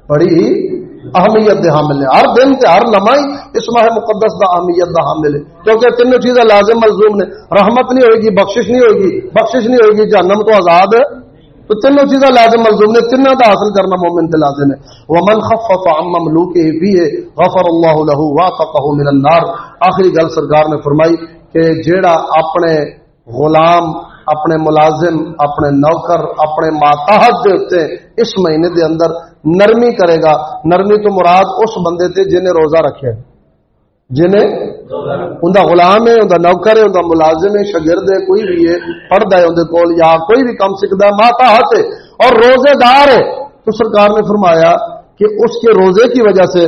Speaker 1: بڑی اہمیت دے حامل نے۔ ہر دن تے ہر لمحہ اس ماہ مقدس دا اہمیت دا حامل ہے۔ کیونکہ تینوں چیزیں لازم ملزوم نے۔ رحمت نہیں ہوئے گی، بخشش نہیں ہوئے گی۔ بخشش نہیں ہوئے گی، جہنم تو آزاد ہے۔ تو تینوں چیزیں لازم ملزوم نے۔ تینوں دا حاصل کرنا مومن تے لازم ہے۔ ومن خفف عن مملوکه فيه غفر الله له واقه من النار۔ آخری گل سرکار نے فرمائی کہ جیڑا اپنے غلام، اپنے ملازم، اپنے نوکر، اپنے ماتحت دے ہوتے اس مہینے دے اندر نرمی کرے گا۔ نرمی تو مراد اس بندے تھے جنہیں روزہ رکھے۔ جنہیں؟ اندر غلام ہے اندر نوکر ہے اندر ملازم ہے شگرد ہے، کوئی بھی ہے پڑھتا ہے اندر کول یا کوئی بھی کم سکھتا ہے، ماتحت ہے۔ اور روزے دار ہے۔ تو سرکار نے فرمایا کہ اس کے روزے کی وجہ سے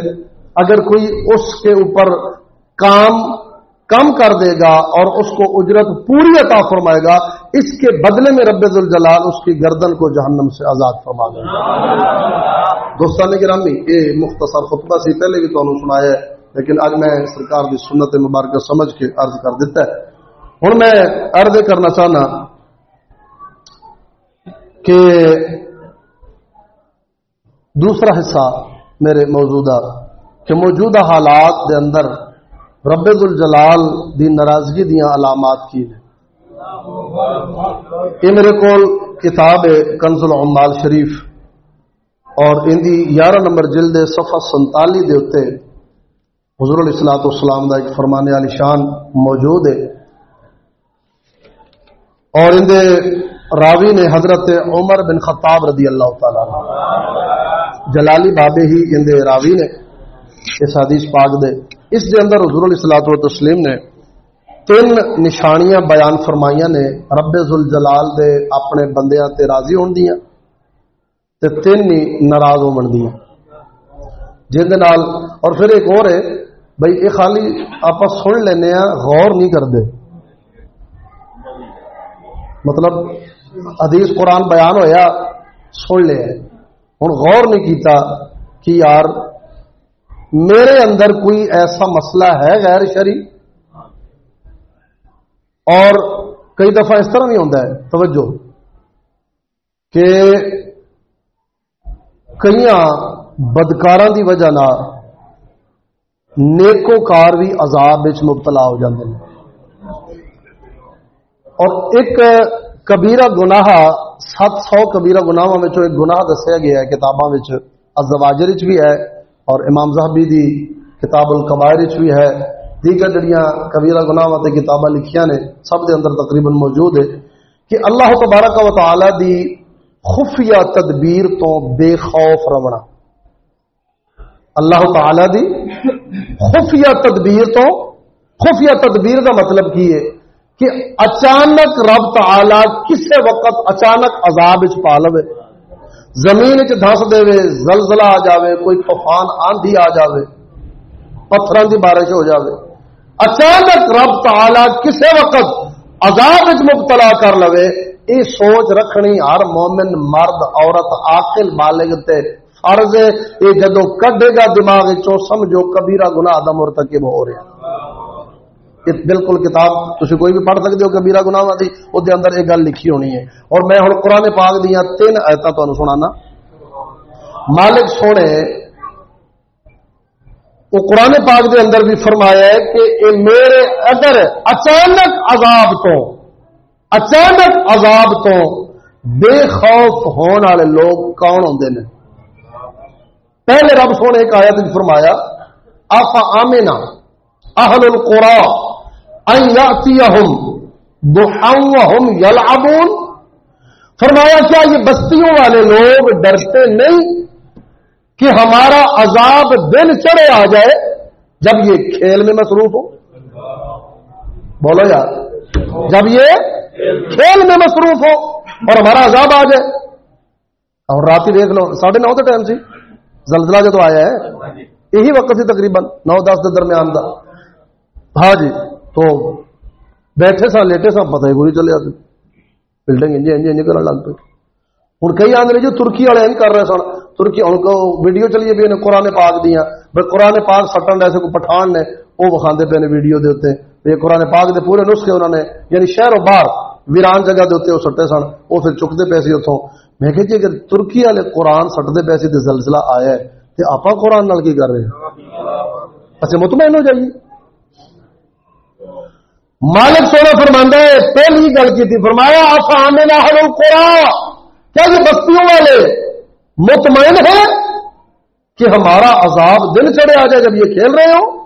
Speaker 1: اگر کوئی اس کے اوپر کام کم کر دے گا اور اس کو اجرت پوری عطا فرمائے گا، اس کے بدلے میں رب الجلال اس کی گردن کو جہنم سے آزاد فرما دے گا دوستان گرامی یہ مختصر خطبہ سی پہلے بھی تو سنایا ہے، لیکن آج میں سرکار کی سنت مبارکہ سمجھ کے عرض کر دیتا ہے۔ ہوں میں عرض کرنا چاہنا کہ دوسرا حصہ میرے موجودہ، کہ موجودہ حالات دے اندر رب الجلال دی ناراضگی دیا علامات کی نے۔ یہ میرے کو کتاب ہے کنز العمال شریف۔ اور ان دی یارہ نمبر جلد صفحہ سنتالی دے ہوتے حضور علیہ السلاۃ والسلام دا ایک فرمانے علی شان موجود ہے۔ اور ان دے راوی نے حضرت عمر بن خطاب رضی اللہ تعالی عنہ۔ جلالی بابے ہی ان دے راوی نے۔ اس حدیث پاک دے۔ اس دے اندر حضور علیہ السلاۃ و تسلیم نے تین نشانیاں بیان فرمائیاں نے۔ رب ذوالجلال دے اپنے بندیاں تے راضی ہون دیاں تے تین ہی ناراض ہون دیاں۔ جن دے نال اور پھر ایک اور ہے بھائی یہ خالی آپ سن لینے ہیں غور نہیں کرتے مطلب حدیث قرآن بیان ہویا، سن لیا۔ ہوں غور نہیں کیتا کہ یار میرے اندر کوئی ایسا مسئلہ ہے غیر شری اور کئی دفعہ اس طرح نہیں ہوتا ہے، توجہ۔ کہ کئی بدکار کی وجہ نیکو کار بھی عذاب مبتلا ہو جاتے ہیں۔ اور ایک کبیرہ گناہ، سات سو کبیرہ گناہ ایک گناہ دسیا گیا ہے، کتاباں ازواجر بھی ہے۔ اور امام زہبی دی کتاب القبائر بھی ہے۔ دیگر جڑیاں کبیرہ گناہ تے کتاباں لکھیاں نے، سب دے اندر تقریباً موجود ہے کہ اللہ تبارک و تعالی دی خفیہ تدبیر تو بے خوف رونا اللہ تعالی دی خفیہ تدبیر تو، خفیہ تدبیر کا مطلب کی ہے کہ اچانک رب تعالی کسے وقت اچانک عذاب پا لو زمین چ چس دے زلزلہ آ جاوے، کوئی طوفان آندھی آ جاوے پتھروں کی بارش ہو جاوے۔ اچانک رب تعالی کسے وقت عذاب مبتلا کر لو یہ سوچ رکھنی، ہر مومن، مرد، عورت آکل بالغ تے فرض ہے یہ جدو کڈے گا دماغ چو سمجھو کبیرہ گناہ دا مرتکب ہو رہا بالکل کتاب تھی کوئی بھی پڑھ سکتے ہو کبیرہ گناہ دی وہ اندر یہ گل لکھی ہونی ہے۔ اور میں ہوں قرآن پاک دیا تین آیت تمہیں سنانا۔ مالک سونے وہ قرآن پاک دے اندر بھی فرمایا ہے کہ اے میرے اگر اچانک عذاب تو، اچانک عذاب تو بے خوف ہونے والے لوگ کون ہوتے ہیں پہلے رب سونے ایک آیت فرمایا، آفا آمینا اہل القرآن یلعبون فرمایا، کیا یہ بستیوں والے لوگ ڈرتے نہیں کہ ہمارا عذاب دن چڑھے آ جائے جب یہ کھیل میں مصروف ہو بولو یار، جب یہ کھیل میں مصروف ہو اور ہمارا عذاب آ جائے۔ اور رات ہی دیکھ لو، ساڑھے نو کے ٹائم سی، زلزلہ جو تو آیا ہے، یہی وقت سی تقریباً نو دس کے درمیان دا۔ ہاں جی تو بیٹھے سا لیٹے سا پتہ ہی کوئی چلے آتے۔ بلڈنگ انجے انجے انجے کرنے لگ پہ ہوں کئی آدھے جو ترکی والے نہیں کر رہے سن۔ ترکی ان کو ویڈیو چلیے بھی قرآن پاک دیا بھائی قرآن پاک سٹن ایسے کوئی پٹھان نے وہ وکھاندے پے نے ویڈیو دے اتنے یہ قرآن پاک دے پورے نسخے انہوں نے یعنی شہر و باہر ویران جگہ دے اتنے وہ سٹے سن۔ وہ پھر چکتے پیسے اتوں میں کہ جی اگر ترکی والے قرآن سٹتے پیسے زلزلہ آیا ہے تو آپ قرآن نال کی کر رہے ہیں؟ اچھا مطمئن ہو جائیے۔ مالک سونا فرماندہ ہے، پہلی گل کی تھی، فرمایا آسان کیا یہ بستیوں والے مطمئن ہے کہ ہمارا عذاب دن چڑھے آ جائے جب یہ کھیل رہے ہو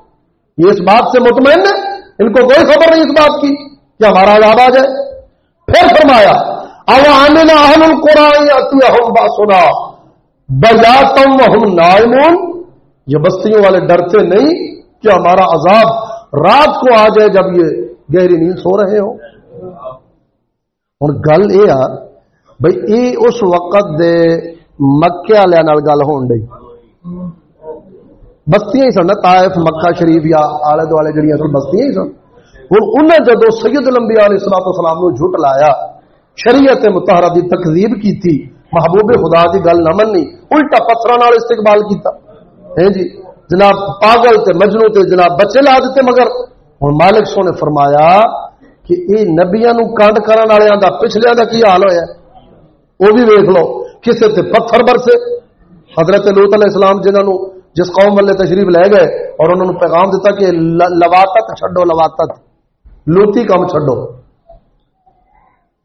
Speaker 1: یہ اس بات سے مطمئن ہے ان کو کوئی خبر نہیں اس بات کی کہ ہمارا عذاب آ جائے۔ پھر فرمایا اب آمنا اہم القرآن اہم سنا بجا تم ہم نائمون۔ یہ بستیوں والے ڈرتے نہیں کہ ہمارا عذاب رات کو آ جائے جب یہ گہری نیند سو رہے ہو۔ ہوں گل یہ آ بھائی یہ اس وقت دے مکے والے گل ہون ڈی بستیاں ہی سن تائف مکہ، شریف یا آلے دوالے جڑیاں سن، بستیاں ہی سن۔ ہوں انہیں جدو سید لمبی علیہ السلام السلام نو جھٹ لایا، شریعت متحرہ دی تکذیب کی تھی محبوب خدا دی گل نہ منی الٹا پتھر استقبال کیتا۔ ہے جی جناب پاگل تے مجنو تے جناب بچے لا دیتے مگر ہوں مالک سو نے فرمایا کہ یہ نبیا کانڈ کرنے والوں کا پچھلے کا کی حال ہوا وہ بھی ویک لو کسی تے پتھر برسے۔ حضرت لوت علیہ السلام جنہوں جس قوم والے تشریف لے گئے اور انہوں نے پیغام دیتا کہ لواتت چھڈو لواتت لوتی کم چھڈو۔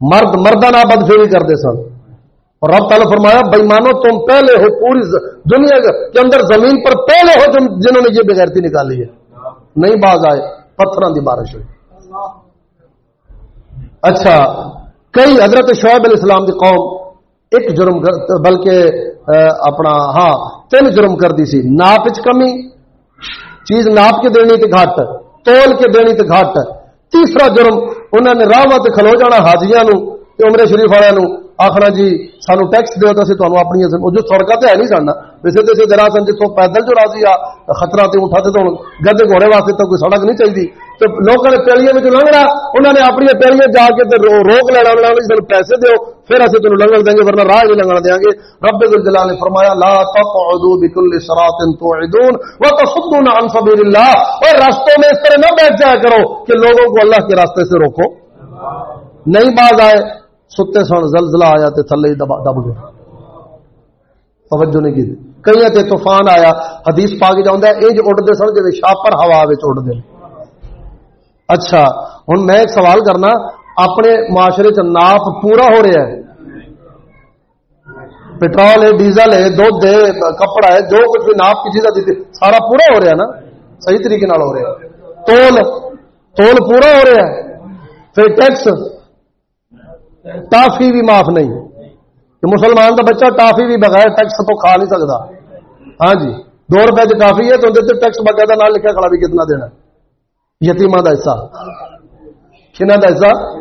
Speaker 1: مرد مردہ نہ بد فیری کرتے سن۔ اور رب تعالیٰ فرمایا، بھائی مانو تم پہلے ہو پوری دنیا کے اندر زمین پر پہلے ہو جنہوں نے یہ بغیرتی نکالی ہے۔ نہیں باز آئے۔ پتھروں کی بارش ہوئی۔ اچھا کئی حضرت شعیب علیہ السلام کی قوم ایک جرم بلکہ اپنا ہاں تین جرم کر دی سی۔ ناپ کمی، چیز ناپ کے دینی تھی گھٹ، تول کے دینی تھی گھٹ۔ تیسرا جرم انہوں نے راہ مت کھلو جانا حاجیاں عمرے شریف والوں آخنا جی سانو ٹیکس دو تو اپنی جو سڑک تو ہے نہیں سن ویسے تو جرا سن جتوں پیدل جو راضی آ خطرہ تے اٹھا تو گدے گھوڑے واسطے تو کوئی سڑک نہیں چاہیے تو لوگوں نے پیلیاں میں لنگنا انہوں نے اپنی پیلیاں جا کے روک لینا انہوں نے پیسے دو پھر اصل تین لنگن دیں گے ورنہ راہ نہیں لنگنا دیں گے رب الجلال نے فرمایا لا تقعدوا بكل صراط توعدون وتصدون عن سبيل الله اور راستوں میں اس طرح نہ بیٹھ جایا کرو کہ لوگوں کو اللہ کے راستے سے روکو نہیں باز آئے ستے سن زلزلہ آیا تے تھلے دب گیا۔ توجہ نہیں کی کئی تے طوفان آیا، حدیث پا کے جاؤں انج اڈتے سن جی شاپر ہوا اڈتے اچھا ہوں میں ایک سوال کرنا، اپنے معاشرے چ ناپ پورا ہو رہا ہے۔ پٹرول ہے، ڈیزل ہے دھد ہے، کپڑا ہے، جو کچھ بھی ناپ کی چیزیں دیتی سارا پورا ہو رہا ہے نا؟ صحیح طریقے ہو رہا ہے۔ تول تول پورا ہو رہا ہے۔ پھر ٹیکس ٹافی بھی معاف نہیں کہ مسلمان کا بچہ ٹافی بھی بغیر ٹیکس تو کھا نہیں سکتا۔ ہاں جی دو روپے کی ٹافی ہے تو اندر ٹیکس باقاعدہ نہ لکھا کھڑا بھی کتنا دینا یتیما کا حصہ۔ کن کا حصہ؟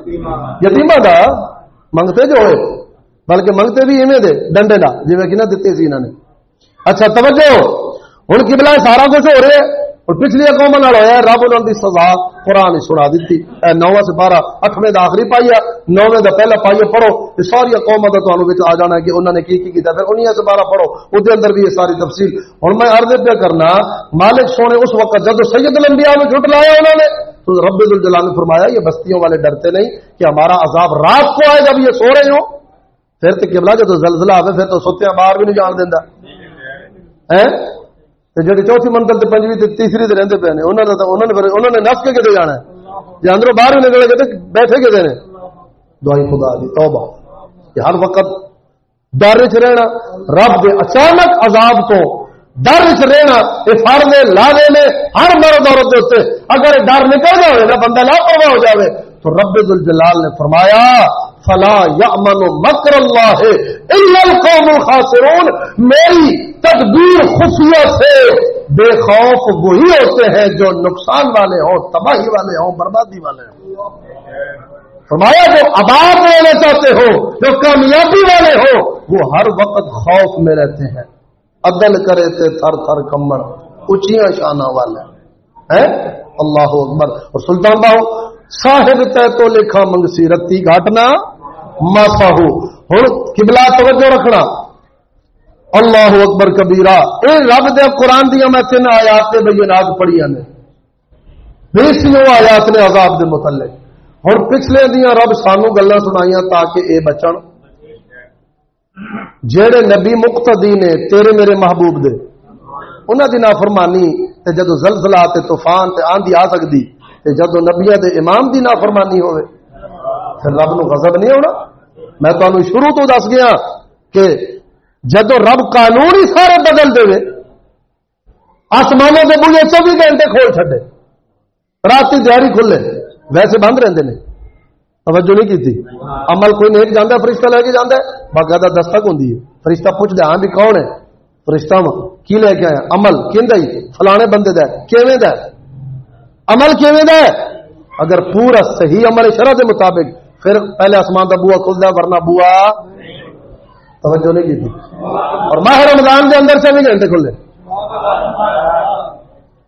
Speaker 1: یتیما کا منگتے جو ہوئے۔ بلکہ منگتے بھی ایویں دے، ڈنڈے لا جی کہ دیتے سی انہوں نے۔ اچھا توجہ۔ ہوں کی سارا کچھ ہو رہا ہے۔ اور پچھلی قوم ہوا رب انہوں کی سزا، قرآن سنا دیتی۔ اے نواں سے بارہ اٹھویں کا آخری پائی ہے، نویں کا پہلا پائیے پڑھو۔ یہ ساری قوم کا تمہیں آ جانا کہ انہوں نے کی کی کیا پھر انہیں سے بارہ پڑھو وہ اندر بھی یہ ساری تفصیل۔ ہوں میں ارد پہ کرنا، مالک سونے اس وقت جب سید لمبیا میں جھٹ لایا انہوں نے، تو رب الجلال نے فرمایا، یہ بستیوں والے ڈرتے نہیں کہ ہمارا عذاب رات کو آئے جب یہ سو رہے ہو پھر تو کبلا جب زلزلہ آئے پھر تو ستیا باہر بھی نہیں جان دینا جی چوتھی منزل پنجویں تیسری تو رہتے پے انہوں نے نس کے کتنے جانا ہے جی اندروں باہر بھی نکلے گئے بیٹھے کتنے نے دوائی خدا دی توبہ کہ ہر وقت ڈر چ رہنا رب دے اچانک عذاب تو ڈر چ رہنا یہ فرنے لانے نے ہر مرد عورت ہوتے اگر ڈر نکل جائے نا بندہ لاپرواہ ہو جائے تو رب الجلال نے فرمایا فلا یامن مکر اللہ الا القوم الخاسرون، میری تدبیر خفیہ سے بے خوف وہی ہوتے ہیں جو نقصان والے ہوں، تباہی والے ہوں، بربادی والے ہوں۔ فرمایا، جو آباد لینا چاہتے ہو، جو کامیابی والے ہو، وہ ہر وقت خوف میں رہتے ہیں۔ عدل کرے تھے تھر تھر کمر اچیاں شانہ والے۔ ہیں؟ اللہ اکبر۔ اور سلطان باہو صاحب تے تو لکھا منگسی، رتی گھاٹنا ماسا ہو ہوں کبلا توجہ رکھنا۔ اللہ اکبر کبیرا اے رب دے قرآن دیا میں تین آیات نے بینات پڑھیا نے۔ بیسیوں آیات نے عذاب دے متعلق۔ ہوں پچھلے دیا رب سانو گلا سنائی تاکہ اے بچن۔ جہے نبی مقتدی نے تیرے میرے محبوب دے۔ انہوں دی نافرمانی تے جدو زلزلہ تے طوفان تے آندھی آ سکتی تے جدو نبیا دے امام دی نافرمانی ہوئے، پھر رب نو غضب نہیں ہونا؟ میں تمہیں شروع تو دس گیا کہ جدو رب قانون ہی سارے بدل دے آسمانوں کے بوجھے چوبی گھنٹے کھول چڈے رات دیہی کھلے، ویسے بند رہتے ہیں توجہ نہیں کی تھی عمل کوئی نیک جانا فرشتہ لے کے جانا باقاعدہ دستک ہوں فرشتہ پوچھتا ہاں بھی کون ہے؟ فرشتہ کی لے کے آیا؟ عمل کہ فلانے بندے دا کیویں دا عمل کیویں دا اگر پورا صحیح عمل شرح کے مطابق، پھر پہلے آسمان کا بوا کھلتا ورنہ بوا توجہ نہیں کی تھی۔ اور ماہ رمضان کے اندر سے بھی گھنٹے کھلے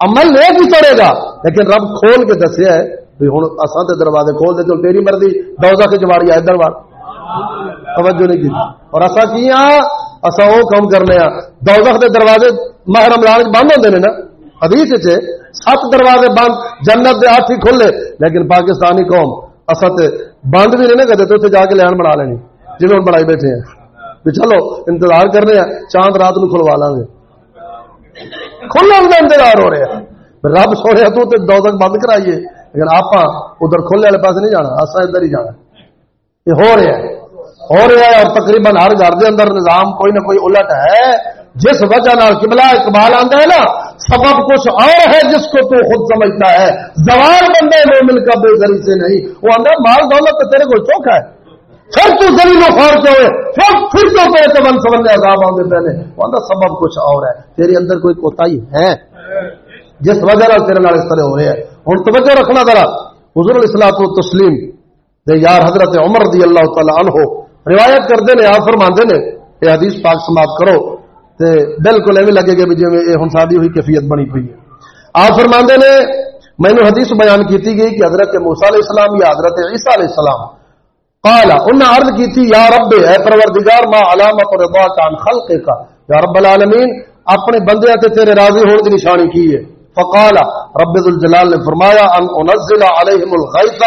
Speaker 1: عمل نہیں بھی کرے گا، لیکن رب کھول کے دسیا ہے ہوں اصل تے دروازے کھول دے تو تیری مرضی دوزہ کے جواری آئے دروار توجہ نہیں کی اور اصا کی اصا وہ کام کرنے ہاں۔ دوزخ کے دروازے ماہ رمضان بند ہوتے ہیں نا۔ حدیث سے سات دروازے بند، جنت کے ہاتھ ہی کھلے، لیکن پاکستانی قوم اصا بند بھی نہیں کرتے تو اتنے جا کے لین بنا لینی۔ جنہوں بنائی بیٹھے ہیں۔ بھی چلو، انتظار کر رہے ہیں، چاند رات نو کھلوا لا گے۔ کھلنے کا انتظار ہو رہا ہے رب سونے تو دو تک بند کرائیے۔ لیکن آپ ادھر کھلنے والے پاس نہیں جانا اصا ادھر ہی جانا۔ یہ ہو رہا ہے۔ ہو رہا ہے اور تقریباً ہر گھر کے اندر نظام کوئی نہ کوئی الٹ ہے۔ جس وجہ نال قبلہ اقبال آتا ہے نا سبب کچھ اور ہے جس کو تو خود سمجھتا ہے۔ زوال بندے مومن کا بے گھری سے نہیں۔ وہ آدھا مال دولت تو تیرے کو چوکھا ہے۔ پھر تو زمین خوار کے ہوئے؟ پھر پھر تو پہ تو من سمجھ عذاب آؤں پہلے۔ وہ اندر سبب کچھ اور ہے۔ تیرے اندر کوئی کوتا ہے؟ جس وجہ تیرے نال اس طرح ہو رہے ہیں۔ ہوں توجہ رکھنا ذرا۔ حضور الاسلام کو تسلیم دے یار حضرت عمر رضی اللہ تعالی عنہ روایت کرتے ہیں آپ فرماندے نے یہ حدیث پاک سماعت کرو۔ تے بالکل ایویں لگے گا بھی جی یہ ہن ساری ہوئی کیفیت بنی ہوئی ہے۔ آپ فرماندے نے میں نے حدیث بیان کیتی گئی کہ حضرت موسی علیہ السلام یا حضرت عیسیٰ علیہ السلام قال انہوں عرض کی تھی یا رب، اے پروردگار، ما علامت رضا کان خلق کا یا رب العالمین، اپنے بندے تے تیرے راضی ہونے کی نشانی کی ہے۔ فقال، رب الجلال نے فرمایا، ان انزل علیہم الغیث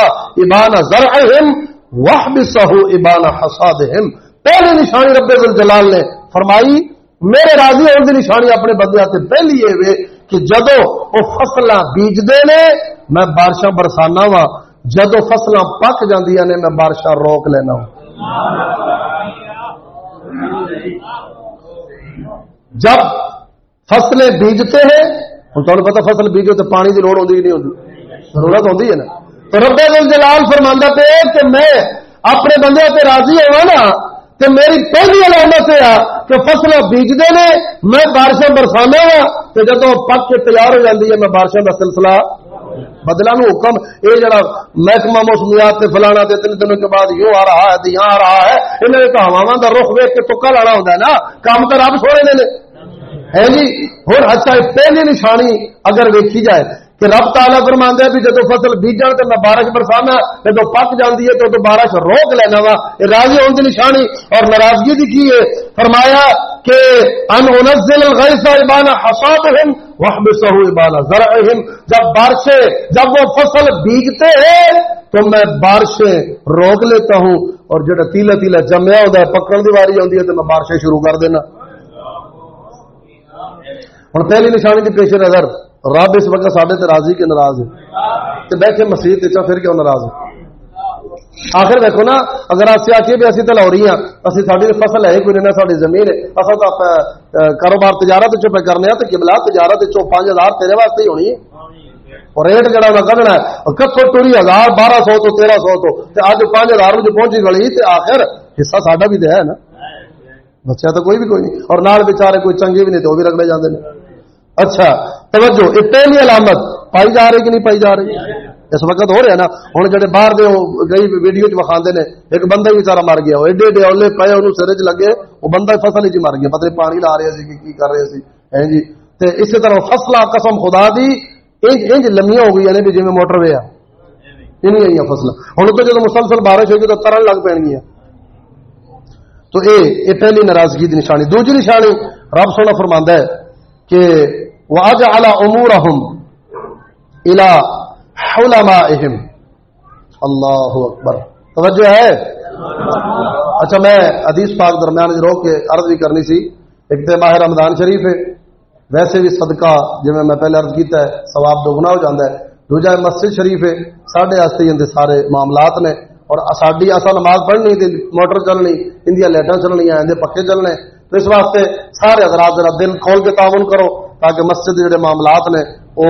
Speaker 1: ابان زرعهم وحبسه ابان حصادهم پہلی نشانی رب الجلال نے فرمائی میرے راضی ہونے کی نشانی اپنے بندے تے پہلی ہے کہ جدو وہ فصلاں بیج دے نے، میں بارشاں برسانا وا جدو فصل پک جاندیا نے، میں بارشاں روک لینا ہوں جب فصلیں بیجتے ہیں ہوں تمہیں پتا فصل بیجو تو پانی کی لوڑ ہوتی نہیں ہوتی ضرورت ہوتی ہے نا۔ تو رب جلال فرماندہ پہ کہ میں اپنے بندے تے راضی ہوا نا کہ میری پہلی علامت یہ آ کہ فصل بیجتے نے میں بارشیں برسانا وا تو جب پک کے تیار ہو جاتی ہے، میں بارشوں کا سلسلہ بدلا نو حکم۔ یہ جڑا محکمہ موسمیات تے فلانا تے تین دنوں کے بعد یوں آ رہا ہے تو یہاں آ رہا ہے انہوں نے تو ہوا کا رخ ویک کے تکا لانا ہوتا ہے نا۔ کام تو رب سونے نے ہے جی؟ ہوں اچھا پہلی نشانی اگر ویکھی جائے کہ رب تالا فرما ہے بھی جب فصل بیجن تو میں بارش برسانا جب پک جاتی ہے تو بارش روک لینا وا۔ یہ راضی ہونے کی نشانی اور ناراضگی کی کی ہے؟ فرمایا کہ ان انزل الغیث ابانا حصادهم واحبسه ابانا زرعهم جب بارشیں، جب وہ فصل بیجتے ہیں، تو میں بارشیں روک لیتا ہوں۔ اور جڑا تیلا تیلا جمیا ہوتا ہے پکڑ دی واری آتی ہے، تو میں بارشیں شروع کر دینا۔ ہوں پہلی نشانی کی پیش نظر۔ رب اس وقت سارے راضی کے ناراض ہے۔ تو بیٹھے مسیح تیچا پھر کیوں ناراض ہے؟ آخر دیکھو نا، اگر اصل آخیے بھی اسی تو لاہوری ہاں اسی ساری فصل ہے کوئی نہیں ساری زمین ہے۔ اصل تو کاروبار تجارت چ کرنے ہاں، تو کبلا تجارت چو پانچ ہزار تیرے واسطے ہی ہونی ہے۔ اور ریٹ جڑا انہیں کھڑنا ہے کتوں ٹوری ہزار، بارہ سو تو تیرہ سو تو اج پانچ ہزار جو پہنچی گلی تو آخر حصہ ساڈا بھی تو ہے نا۔ بچہ تو کوئی بھی کوئی نہیں، اور نال بےچارے کوئی چنگے بھی نہیں تو وہ بھی رگڑے جاتے ہیں اچھا توجہ، یہ پہلی علامت پائی جا رہی کہ نہیں پائی جا رہی؟ اس وقت ہو رہا نا ہوں جڑے باہر دے گئی ویڈیو چ وکھا نے، ایک بندہ ہی بچارا مر گیا ایڈے ایڈے اولے پے انہوں سر چ لگے، وہ بندہ فصل ہی مر گیا، پتہ پانی لا رہے سی کی کر رہے سی، ہیں جی؟ تے اسی طرح فصل قسم خدا دی انج انج لمیاں ہو گئی یعنی نے جی موٹر وے آئی آئی فصل ہوں تو جب مسلسل بارش ہوگی تو ترن لگ پی گیا تو اے اے پہلی ناراضگی کی نشانی۔ دوسری نشانی، رب سونا فرماندا ہے کہ وَأَجْعَلَ أُمُورَهُمْ إِلَى حُلَمَائِهِمْ۔ اللہ اکبر۔ توجہ ہے؟ اچھا میں حدیث پاک درمیان روک کے عرض بھی کرنی سی ایک تو ماہ رمضان شریف ہے۔ ویسے بھی صدقہ جی میں پہلے عرض کیتا ہے، ثواب دو ہو جاتا ہے۔ دوجا مسجد شریف ہے۔ ساڈے واسطے اندر سارے معاملات نے۔ اور ساری اصا نماز پڑھنی تھی، موٹر چلنی اندیا لائٹاں چلنی اندر پکے چلنے۔ تو اس واسطے سارے حضرات ذرا دل کھول کے تعاون کرو۔ تاکہ مسجد جڑے معاملات نے، وہ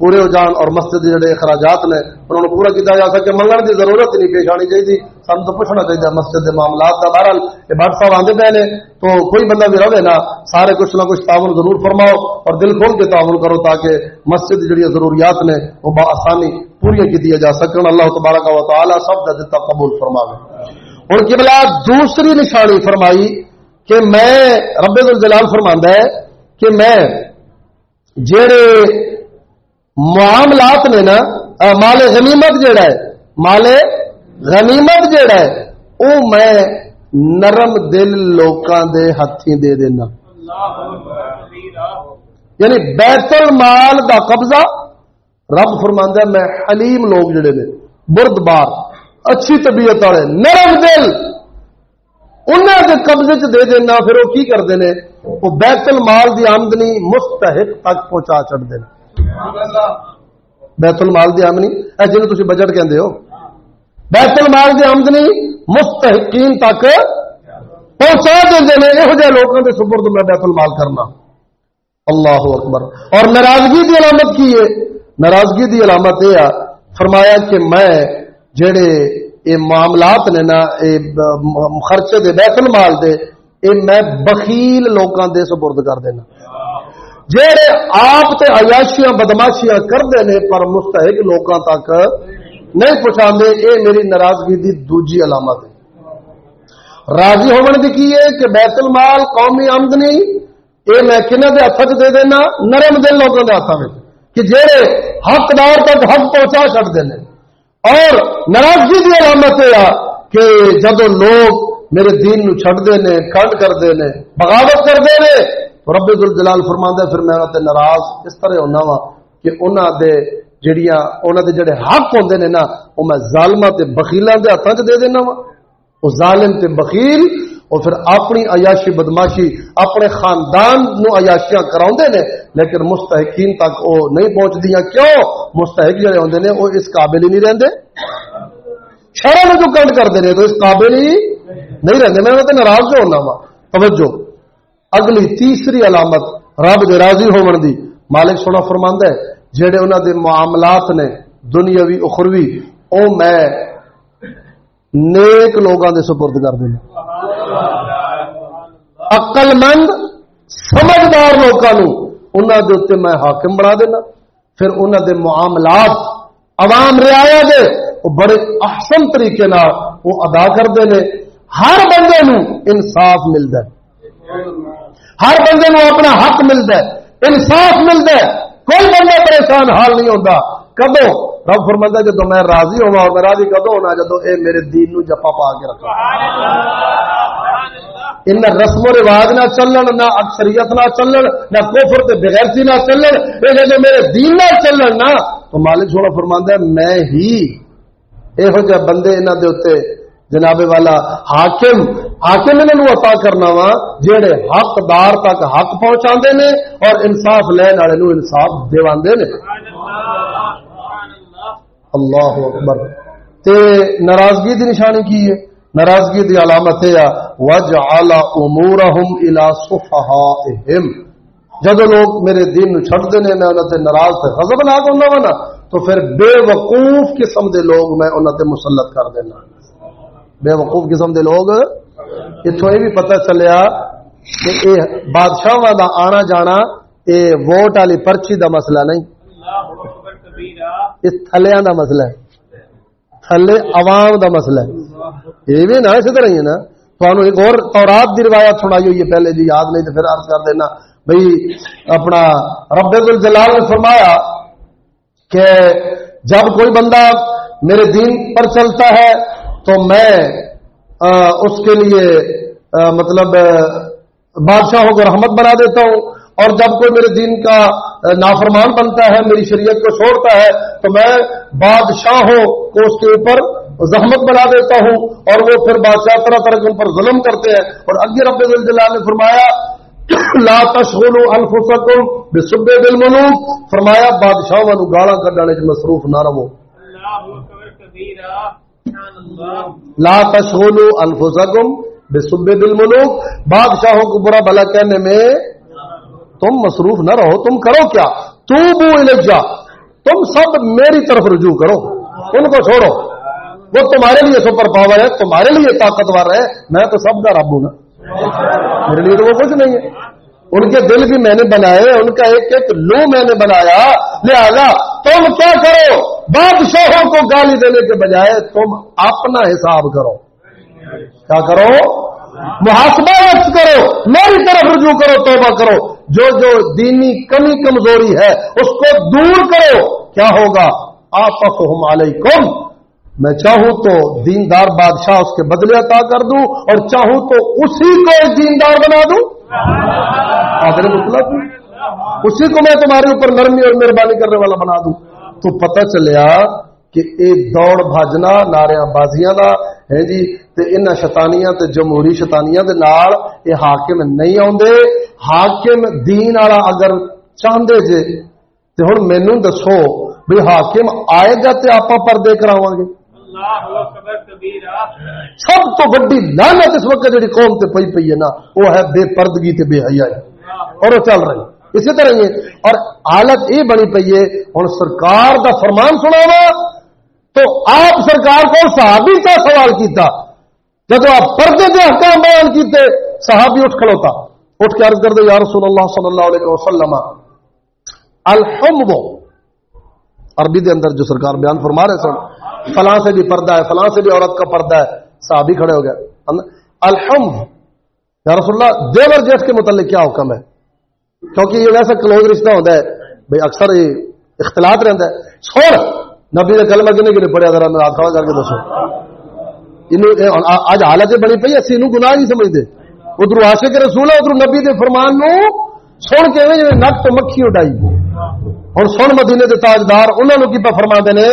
Speaker 1: پورے ہو جان اور مسجد جڑے اخراجات نے، انہوں نے پورا کیا جا سکے، منگن کی ضرورت نہیں، پیش آنی چاہیے۔ سن تو پوچھنا چاہیے مسجد کے معاملات کا بہرحال، یہ بٹ صاحب آتے پے نے، تو کوئی بندہ بھی رہے نا، سارے کچھ نہ کچھ تعاون ضرور فرماؤ اور دل کھول کے تعاون کرو تاکہ مسجد جڑی ضروریات نے، وہ بآسانی پوری کی جا سکن اللہ تبارک و تعالی سب کا دتا قبول فرماوے۔ اور قبلہ دوسری نشانی فرمائی کہ میں، رب الجلال فرماندا ہے کہ میں جڑے معاملات نے نا مال غنیمت جڑا ہے، مال غنیمت جڑا ہے، او میں نرم دل لوکاں دے ہاتھی دے دینا۔ یعنی بیت المال دا قبضہ، رب فرماندا ہے، میں حلیم لوگ جڑے نے برد بار اچھی طبیعت والے، نرم دل انہوں کے قبضے چ دے دینا، پھر وہ کی کرتے ہیں وہ بیت المال دی آمدنی مستحق تک پہنچا چڑھتے ہیں بیت المال دی آمدنی؟ اے جن تھی بجٹ کہتے ہو۔ بیت المال دی آمدنی مستحقین تک پہنچا دیں یہو جہ لوگوں کے سپرد میں بیت المال کرنا۔ اللہ اکبر۔ اور ناراضگی دی علامت کی ہے؟ ناراضگی دی علامت یہ فرمایا کہ میں جڑے اے معاملات نے نا، اے خرچے دے، بیت المال دے، اے میں بخیل لوکاں دے سپرد کر دینا۔ جڑے آپ تے عیاشیاں، بدماشیاں کردے نے، پر مستحق لوکاں تک نہیں پہنچاندے، اے میری ناراضگی دی دوجی علامت ہے۔ راضی ہون دی کی ہے کہ بیت المال قومی آمدنی اے میں کنہ دے ہاتھ دے دینا، نرم دل لوگوں دے ہاتھ میں کہ جڑے حقدار تک حق پہنچا چڑ دے اور ناراضگی کی علامت یہ کہ جب لوگ میرے دین نو چھڑ چھڑتے ہیں کنڈ کرتے ہیں بغاوت کرتے ہیں تو رب الجلال فرما پھر میں انہوں ناراض اس طرح ہونا وا کہ انہوں دے جڑیاں انہوں دے جڑے حق ہوندے نے نا وہ میں ظالمہ تے بخیلاں دے ہتھاں چ دے دینا وا۔ وہ ظالم تے بخیل اور پھر اپنی عیاشی بدماشی، اپنے خاندان نو عیاشیاں کراؤندے نے، لیکن مستحقین تک وہ نہیں پہنچ دیا کیوں؟ مستحق جڑے ہوندے نے، وہ اس قابل ہی نہیں رہندے۔ شرع میں جو کنڈ کرتے ہیں تو اس قابل ہی نہیں رہندے۔ میں تو ناراض جو ہونا وا، توجہ۔ اگلی تیسری علامت، رب دے راضی ہون دی۔ مالک سونا فرماندا ہے، جڑے انہاں دے معاملات نے، دنیاوی اخروی، او میں نیک لوگوں دے سپرد کر دینا اقل مند سمجھدار لوگوں دے میں حاکم بنا دینا۔ پھر انہوں دے معاملات، عوام رعایا دے، وہ بڑے احسن طریقے وہ ادا کرتے ہیں ہر بندے نو انصاف ملتا ہے۔ ہر بندے نو اپنا حق ملتا ہے۔ انصاف ملتا ہے۔ کوئی بندہ پریشان حال نہیں ہوتا کدو؟ رب فرماتا جدو میں راضی ہوا میں راضی کدو ہونا؟ جدو اے میرے دین نو جفا پا کے رکھا۔ ان رسم و رواج نہ چلن، نہ اکثریت نہ چلن، نہ کوفر تے بغیرتی نہ چلن اے جدو میرے دین نہ چلن نا، تو مالک سونا فرماندا ہے، میں ہی یہو جہ بندے انہاں دے اوتے جناب والا حاکم حاکم انہوں عطا کرنا وا جہے حقدار تک حق پہنچا نے اور انصاف لین والے نو انصاف دے نے۔ اللہ اکبر۔ تے ناراضگی دی نشانی کی ہے؟ ناراضگی دی علامت ہے امورهم الى صفحائهم جب لوگ میرے دین نو چھڈ دے نے میں انہاں تے ناراض تے غضب ہوندا وا نا تو پھر بے وقوف قسم دے لوگ میں انہاں تے مسلط کر دینا۔ بے وقوف قسم دے لوگ اتوں یہ بھی پتہ چلیا کہ اے بادشاہ دا آنا جانا اے ووٹ والی پرچی دا مسئلہ نہیں۔ اس تھلیاں دا مسئلہ ہے۔ تھلے عوام دا مسئلہ ہے۔ یہ بھی نا اسی طرح ہی ہے نا۔ تو ایک اور تورات دی روایت سنائی ہوئی ہے پہلے جی یاد نہیں تو پھر عرض کر دینا۔ بھئی اپنا رب الجلال نے فرمایا کہ جب کوئی بندہ میرے دین پر چلتا ہے تو میں اس کے لیے مطلب بادشاہوں کو رحمت بنا دیتا ہوں۔ اور جب کوئی میرے دین کا نافرمان بنتا ہے، میری شریعت کو چھوڑتا ہے تو میں بادشاہوں کو اس کے اوپر زحمت بنا دیتا ہوں اور وہ پھر بادشاہ طرح طرح کے اوپر ظلم کرتے ہیں۔ اور اگے رب الجلال نے فرمایا لا تشغلوا انفسکم بسب بالملوک فرمایا بادشاہ والوں گالاں کڈنے وچ مصروف نہ رہو۔ لا تشغلو انفسکم بسب بالملوک بادشاہوں کو برا بھلا کہنے میں تم مصروف نہ رہو۔ تم کرو کیا؟ تو بو الجا تم سب میری طرف رجوع کرو۔ ان کو چھوڑو۔ وہ تمہارے لیے سپر پاور ہے، تمہارے لیے طاقتور ہے، میں تو سب کا رب ہوں نا۔ میرے لیے تو وہ کچھ نہیں ہے۔ ان کے دل بھی میں نے بنائے، ان کا ایک ایک لو میں نے بنایا۔ لہذا تم کیا کرو؟ بادشاہوں کو گالی دینے کے بجائے تم اپنا حساب کرو۔ کیا کرو؟ محاسبہ وقت کرو، میری طرف رجوع کرو، توبہ کرو۔ جو جو دینی کمی کمزوری ہے، اس کو دور کرو۔ کیا ہوگا؟ آپ علیکم میں چاہوں تو دیندار بادشاہ اس کے بدلے عطا کر دوں اور چاہوں تو اسی کو دیندار بنا دوں۔ مطلب اسی کو میں تمہارے اوپر نرمی اور مہربانی کرنے والا بنا دوں۔ تو پتہ چلیا کہ اے دوڑ بھاجنا، ناریاں بازیاں دا ہے جی تے ان شیطانیاں تے جمہوری شیطانیاں دے نال اے حاکم نہیں اوندے حاکم دین والا اگر چاہندے جے، تے ہن مینوں دسو بھی حاکم آئے گا تے آپا پردے کراواں گے۔ سب تو بڑی لانت اس وقت جڑی قوم تے پئی پئی ہے نا وہ ہے بے پردگی تے بے حیائی۔ اور وہ چل رہی اسی طرح یہ اور حالت یہ بنی پی ہے ہوں سرکار کا فرمان سنا وا تو آپ سرکار کو صحابی کا سوال کیتا۔ جب آپ پردے کے حکام بیان کیتے صحابی اٹھ کھلوتا۔ اٹھ کے عرض کر دے یا رسول اللہ صلی اللہ علیہ وسلم الحمد۔ عربی دے اندر جو سرکار بیان فرما رہے سن فلاں سے بھی پردہ ہے، فلاں سے بھی عورت کا پردہ ہے۔ صحابی کھڑے ہو گئے۔ الحمد یا رسول اللہ، دیور جیس کے متعلق کیا حکم ہے؟ کیونکہ یہ ویسا کلوز رشتہ ہوتا ہے۔ بھائی اکثر یہ اختلاط رہتا ہے۔ چھوڑ۔ نبی نے کلمہ کنے کے پڑھیا، ذرا میں کھڑا کر کے دسو۔ اج حالت بنی پی اسی انہوں گناہ نہیں سمجھتے۔ ادھر آشے رسول ہے، ادھر نبی دے فرمان نو سن کے نک تو مکھی اڈائی۔ اور سن مدینے دے تاجدار انہوں نے کی فرما دے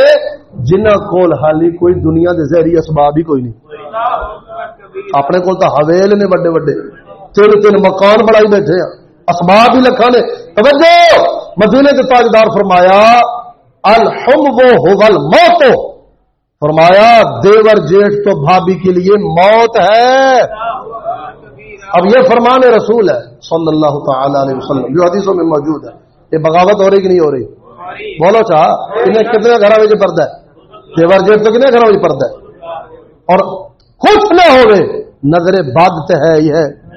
Speaker 1: جنہ کول حالی کوئی دنیا دے زہری اسباب ہی کوئی نہیں۔ اپنے کول تو حویل نے بڑے بڑے تین تین مکان بڑائی بیٹھے ہیں اسباب ہی لکھا نے۔ توجہ! مدینے کے تاجدار فرمایا الحم وہ ہوگل موت فرمایا، دیور جیٹ تو بھابھی کے لیے موت ہے۔ اب یہ فرمان رسول ہے، صلی اللہ تعالی علیہ وسلم۔ جو حدیثوں میں موجود ہے۔ یہ بغاوت ہو رہی کہ نہیں ہو رہی؟ بولو چاہ انہیں کتنے گھر میں پردہ ہے؟ دیور جیب تو کتنے گھر میں پردہ ہے؟ اور کچھ نہ ہوئے نظر باد ہے یہ۔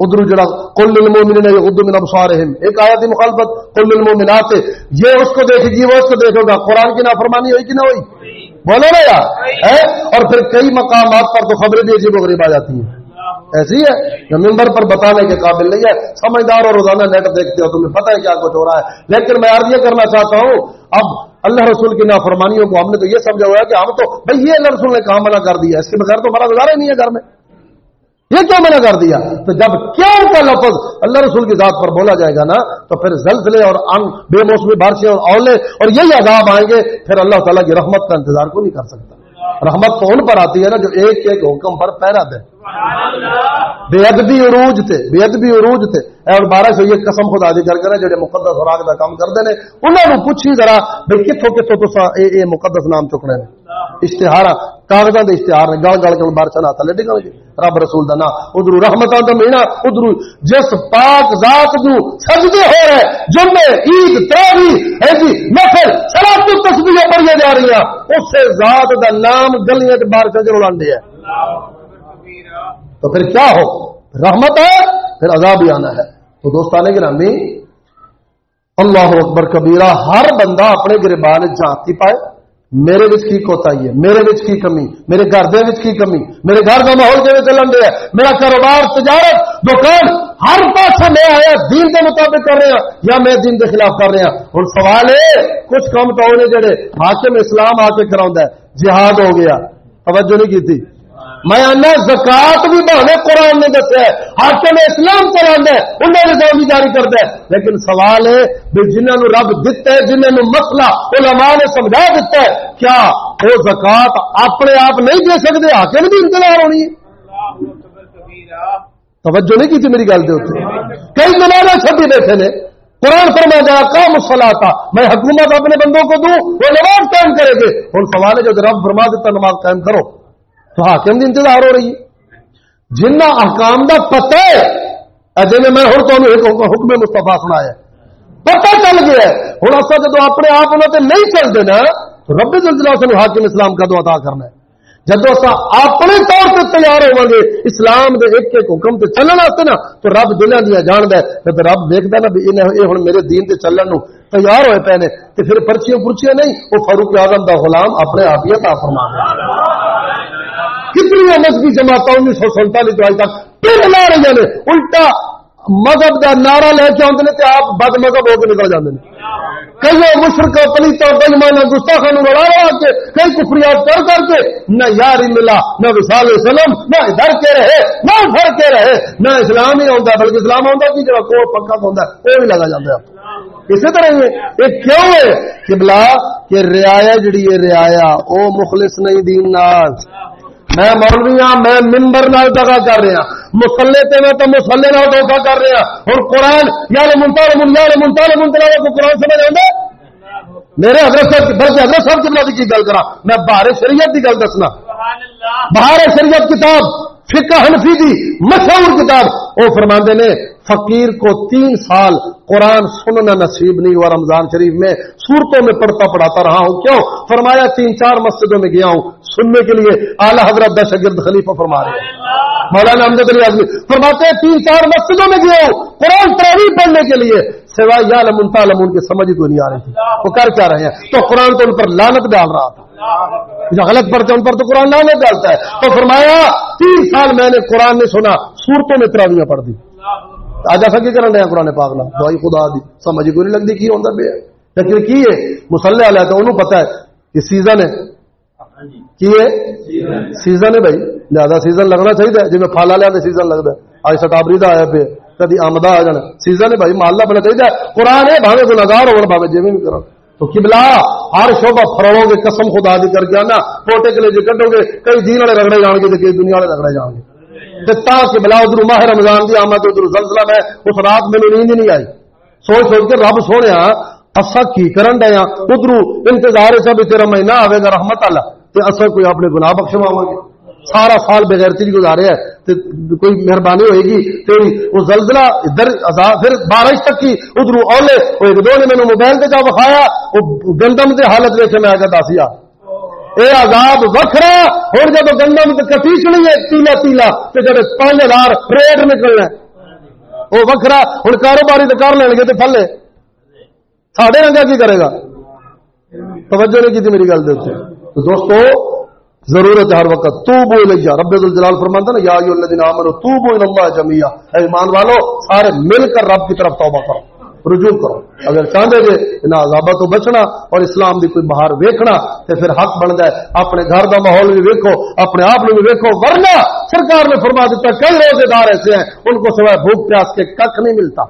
Speaker 1: ادھر جڑا کل المومنین یغض من ابصارہم۔ ایک آیت مخالفت کل المومنات یہ اس کو دیکھے گی وہ اس کو دیکھے گا۔ قرآن کی نافرمانی ہوئی کہ نہ ہوئی؟ بولو نا یار اور پھر کئی مقامات پر تو خبریں بھی عجیب و غریب آ جاتی ہیں۔ ایسی ہے جو ممبر پر بتانے کے قابل نہیں ہے۔ سمجھدار اور روزانہ نیٹ دیکھتے ہو، تمہیں پتہ ہے کیا کچھ ہو رہا ہے۔ لیکن میں عرض یہ کرنا چاہتا ہوں، اب اللہ رسول کی نافرمانیوں کو ہم نے تو یہ سمجھا ہوا ہے کہ ہم تو بھائی یہ اللہ رسول نے کہاں منع کر دیا اس کے بغیر تو بڑا گزارا ہی نہیں ہے گھر میں۔ یہ کیوں منع کر دیا؟ تو جب کیوں کا لفظ اللہ رسول کی ذات پر بولا جائے گا نا، تو پھر زلزلے اور انگ، بے موسمی بارشیں اور اولے اور یہی عذاب آئیں گے، پھر اللہ تعالیٰ کی رحمت کا انتظار کو نہیں کر سکتا۔ رحمت تو ان پر آتی ہے نا جو ایک ایک حکم پر پیرا دے۔ بے ادبی عروج تھے بے ادبی عروج تھے اور بارہ سو یہ قسم خدا دی کر کے جڑے مقدس اور کا کام کرتے ہیں انہوں نے پوچھی ذرا بھائی کتوں کتوں تو اے اے مقدس نام چکنے نے؟ اشتہار کاغذاں دے اشتہار نے گل گل کے بار چلا تھلے ڈگا گے رب رسول دا نا ادھر رحمتاں دا مہینہ ادھر جس پاک ذات نو سجدے ہو رہے جمعے عید تراوی ہے جی نفل صلات تسبیحیں پڑھی جا رہی ہیں اس ذات دا نام گلیاں تے بار چ جلاندے ہیں تو پھر کیا ہو؟ رحمت ہے، پھر عذاب بھی آنا ہے۔ تو دوستانے کے نامی، اللہ اکبر کبیرہ، ہر بندہ اپنے گربان جانتی پائے۔ میرے وچ کی کوتا ہے، میرے وچ کی کمی، میرے گھر دے وچ کی کمی، میرے گھر کا ماحول کے چلن دیا میرا کاروبار، تجارت، دکان، ہر پاس میں آیا دین کے مطابق کر رہے ہیں یا میں دین کے خلاف کر رہے ہیں۔ ہوں سوال ہے، کچھ کام تو جڑے، حاکم اسلام آ کے کرا جہاد ہو گیا۔ توجہ نہیں کی تھی۔ میں آنا زکات بھی بہانے قرآن نے دسیا حاکم اسلام چلا ہے انہیں نظام بھی جاری کرتا ہے لیکن سوال ہے بھی جنہوں نے رب دتا ہے، جنہوں نے مسئلہ علماء نے سمجھا دیتا ہے، کیا وہ زکات اپنے آپ نہیں دے سکتے؟ حاکم بھی انتظار ہونی ہے۔ توجہ نہیں کی تھی میری گل دے کئی نمازیں چھٹی بیٹھے نے۔ قرآن فرما جا کا مسئلہ تھا میں حکومت اپنے بندوں کو دوں، وہ نماز قائم کرے گے۔ اور سوال ہے جو رب فرما دیتا نماز قائم کرو۔ تو حاکم کی انتظار ہو رہی ہے۔ جنہ احکام کا پتہ ہے جی میں ہوں تو حکم مستفا سنایا پتہ چل گیا ہوں اصل جب اپنے آپ انہوں نے نہیں چلتے نا، تو رب زلزلہ سے حاکم اسلام کا دو عطا کرنا ہے۔ جب اصا اپنے طور پہ تیار ہوا گے اسلام دے ایک ایک حکم سے چلن واسطے نا، تو رب دلیا دیا جان ہے۔ جب رب دیکھتا نا بھی یہ ہوں میرے دین سے چلن نو تیار ہوئے پے نے تو پھر پرچیاں پرچیاں نہیں وہ فاروق اعظم دا غلام اپنے آپ ہی عطا فرما کتنی مذہبی جماعت انیس سو سنتالیس آج تک پھر لا رہی ہیں۔ الٹا مذہب کا نعرہ لے کے آتے ہیں آپ بد مذہب ہو کے نکل جاتے ہیں کئی مشرق پلیتا بےمانا گستاخا بڑا رہا کے، کئی کفریات کر کر کے نہ یاری ملا، نہ وسال سلم نہ ادھر کے رہے، نہ ادھر کے رہے، نہ اسلام ہی آتا بلکہ اسلام آتا کہ جب کوڑ پکا ہوتا ہے وہ بھی لگا جاتا ہے اسی طرح یہ کیوں ہے؟ کہ بلا کہ رعایا جڑی ہے، رعایا وہ مخلص نہیں دین ناز۔ میں مولوی ہاں میں ممبر نال دگا کر رہا مسلے تے میں تو مسلے نال دھوکا کر رہا اور قرآن یا منتا من یا منتا منتلا کو قرآن سمجھ آؤں میرے حضرت صاحب بلکہ حضرت صاحب کی کی گل کرا میں باہر شریعت کی گل دسنا۔ باہر شریعت کتاب فقہ حنفی دی مشہور کتاب۔ وہ فرماندے نے فقیر کو تین سال قرآن سننا نصیب نہیں ہوا رمضان شریف میں، صورتوں میں پڑھتا پڑھاتا رہا ہوں۔ کیوں؟ فرمایا، تین چار مسجدوں میں گیا ہوں سننے کے لیے۔ اعلیٰ حضرت دہشت خلیفہ فرما رہے ہیں۔ مولانا امجد علی آدمی فرماتے ہیں، تین چار مسجدوں میں گیا ہوں قرآن تحریر پڑھنے کے لیے۔ سوائے یا لمن تعلم ان کی سمجھ تو نہیں آ رہی تھی۔ وہ کر کیا رہے ہیں؟ تو قرآن تو ان پر لانت ڈال رہا تھا۔ جو غلط پڑھتے ان پر تو قرآن لانت ڈالتا ہے۔ تو فرمایا، تین سال میں نے قرآن نے سنا، صورتوں میں تراویاں پڑھ دی۔ آج ایسا کی کرنا رہے قرآن پاک نہ دوائی خدا دی۔ سمجھ کو نہیں لگتی کی ہوتا پہ لیکن کی ہے؟ مسلح والا تو انہوں پتا ہے کہ سیزن ہے۔ کی ہے؟ سیزن ہے بھائی۔ زیادہ سیزن لگنا چاہیے۔ جی میں پھالا لیا سیزن لگتا ہے۔ آج سٹابری کا آیا پہ کدی آمدہ آ جانا۔ سیزن ہے بھائی۔ محلہ بنا چاہیے۔ قرآن ہے بھاوے تو نظار ہو بھاوے جی بھی کرو تو قبلہ ہر شعبہ پھروڑو گے، قسم خدا دی کر کے آنا۔ پوٹے کے لیے جی کٹو گے کئی دین والے رگڑے جان گے کئی دنیا والے رگڑے جان گے۔ کہ بلا ادھر ماہ رمضان کی آمد ادھر زلزلہ، میں اس رات میں نیند نہیں آئی۔ سوچ سوچ کے رب سونے اصا کی کرن ڈیا ادھر انتظار سب تیرا مہینہ آئے گا رحمت والا تو اصل کوئی اپنے گناہ بخشوا گے۔ سارا سال بغیر تیری گزارے ہے، تے کوئی مہربانی ہوئے گی تیری وہ زلزلہ ادھر پھر بارش تک کی، ادھر اولے، وہ ایک دو نے مینو موبائل سے جا بخایا وہ گندم سے حالت دیکھے میں آگے دسیا اے عذاب وکھرا ہوں جب گندم کٹی ہے تیلا تیلا تو جب پانچ ہزار ریٹ نکلنا وہ وکھرا ہوں کاروباری تو کر لین گے تو پھلے۔ ساڈے رنگا کی کرے گا؟ توجہ نہیں کی میری گل دیتے تو دوستو، ضرورت ہر وقت۔ تو بو لیا رب الجلال فرمانتا نا، یا ایو الذین آمنوا توبوا الی اللہ جميعا اے ایمان والو، سارے مل کر رب کی طرف توبہ کرو۔ رجوع کرو۔ اگر چاہتے جے ان عذابہ تو بچنا اور اسلام دی کوئی باہر ویکھنا، تے پھر حق بن جائے اپنے گھر دا ماحول بھی ویکھو، اپنے آپ بھی ویکھو، ورنہ سرکار نے فرما دیتا کئی روزے دار ایسے ہیں، ان کو سوائے بھوک پیاس کے کک نہیں ملتا۔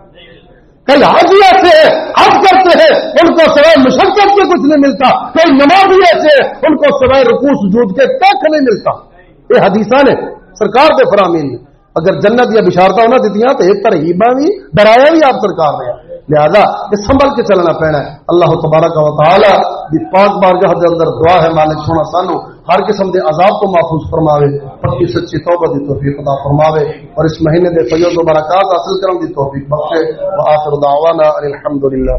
Speaker 1: کئی حاجی ایسے ہیں، حج کرتے ہیں، ان کو سوائے مشقت کے کچھ نہیں ملتا۔ کئی نمازی ایسے ہیں، ان کو سوائے رکوس جود کے تک نہیں ملتا۔ یہ حدیث نے سرکار کے فرامین اگر جنت یا بشارتا ہونا دیتی تو ایک ترغیبہ بھی ڈرایا بھی آپ سرکار نے۔ لہذا یہ سنبھل کے چلنا پینا ہے۔ اللہ تبارک و تعالی دی پاک بار دے اندر دعا ہے مالک سونا سانو، ہر قسم دے عذاب کو محفوظ فرماوے پکی سچی توبہ دی توفیق عطا فرماوے اور اس مہینے دے فیض و برکات حاصل کرن دی توفیق بخشے۔ وآخر دعوانا الحمدللہ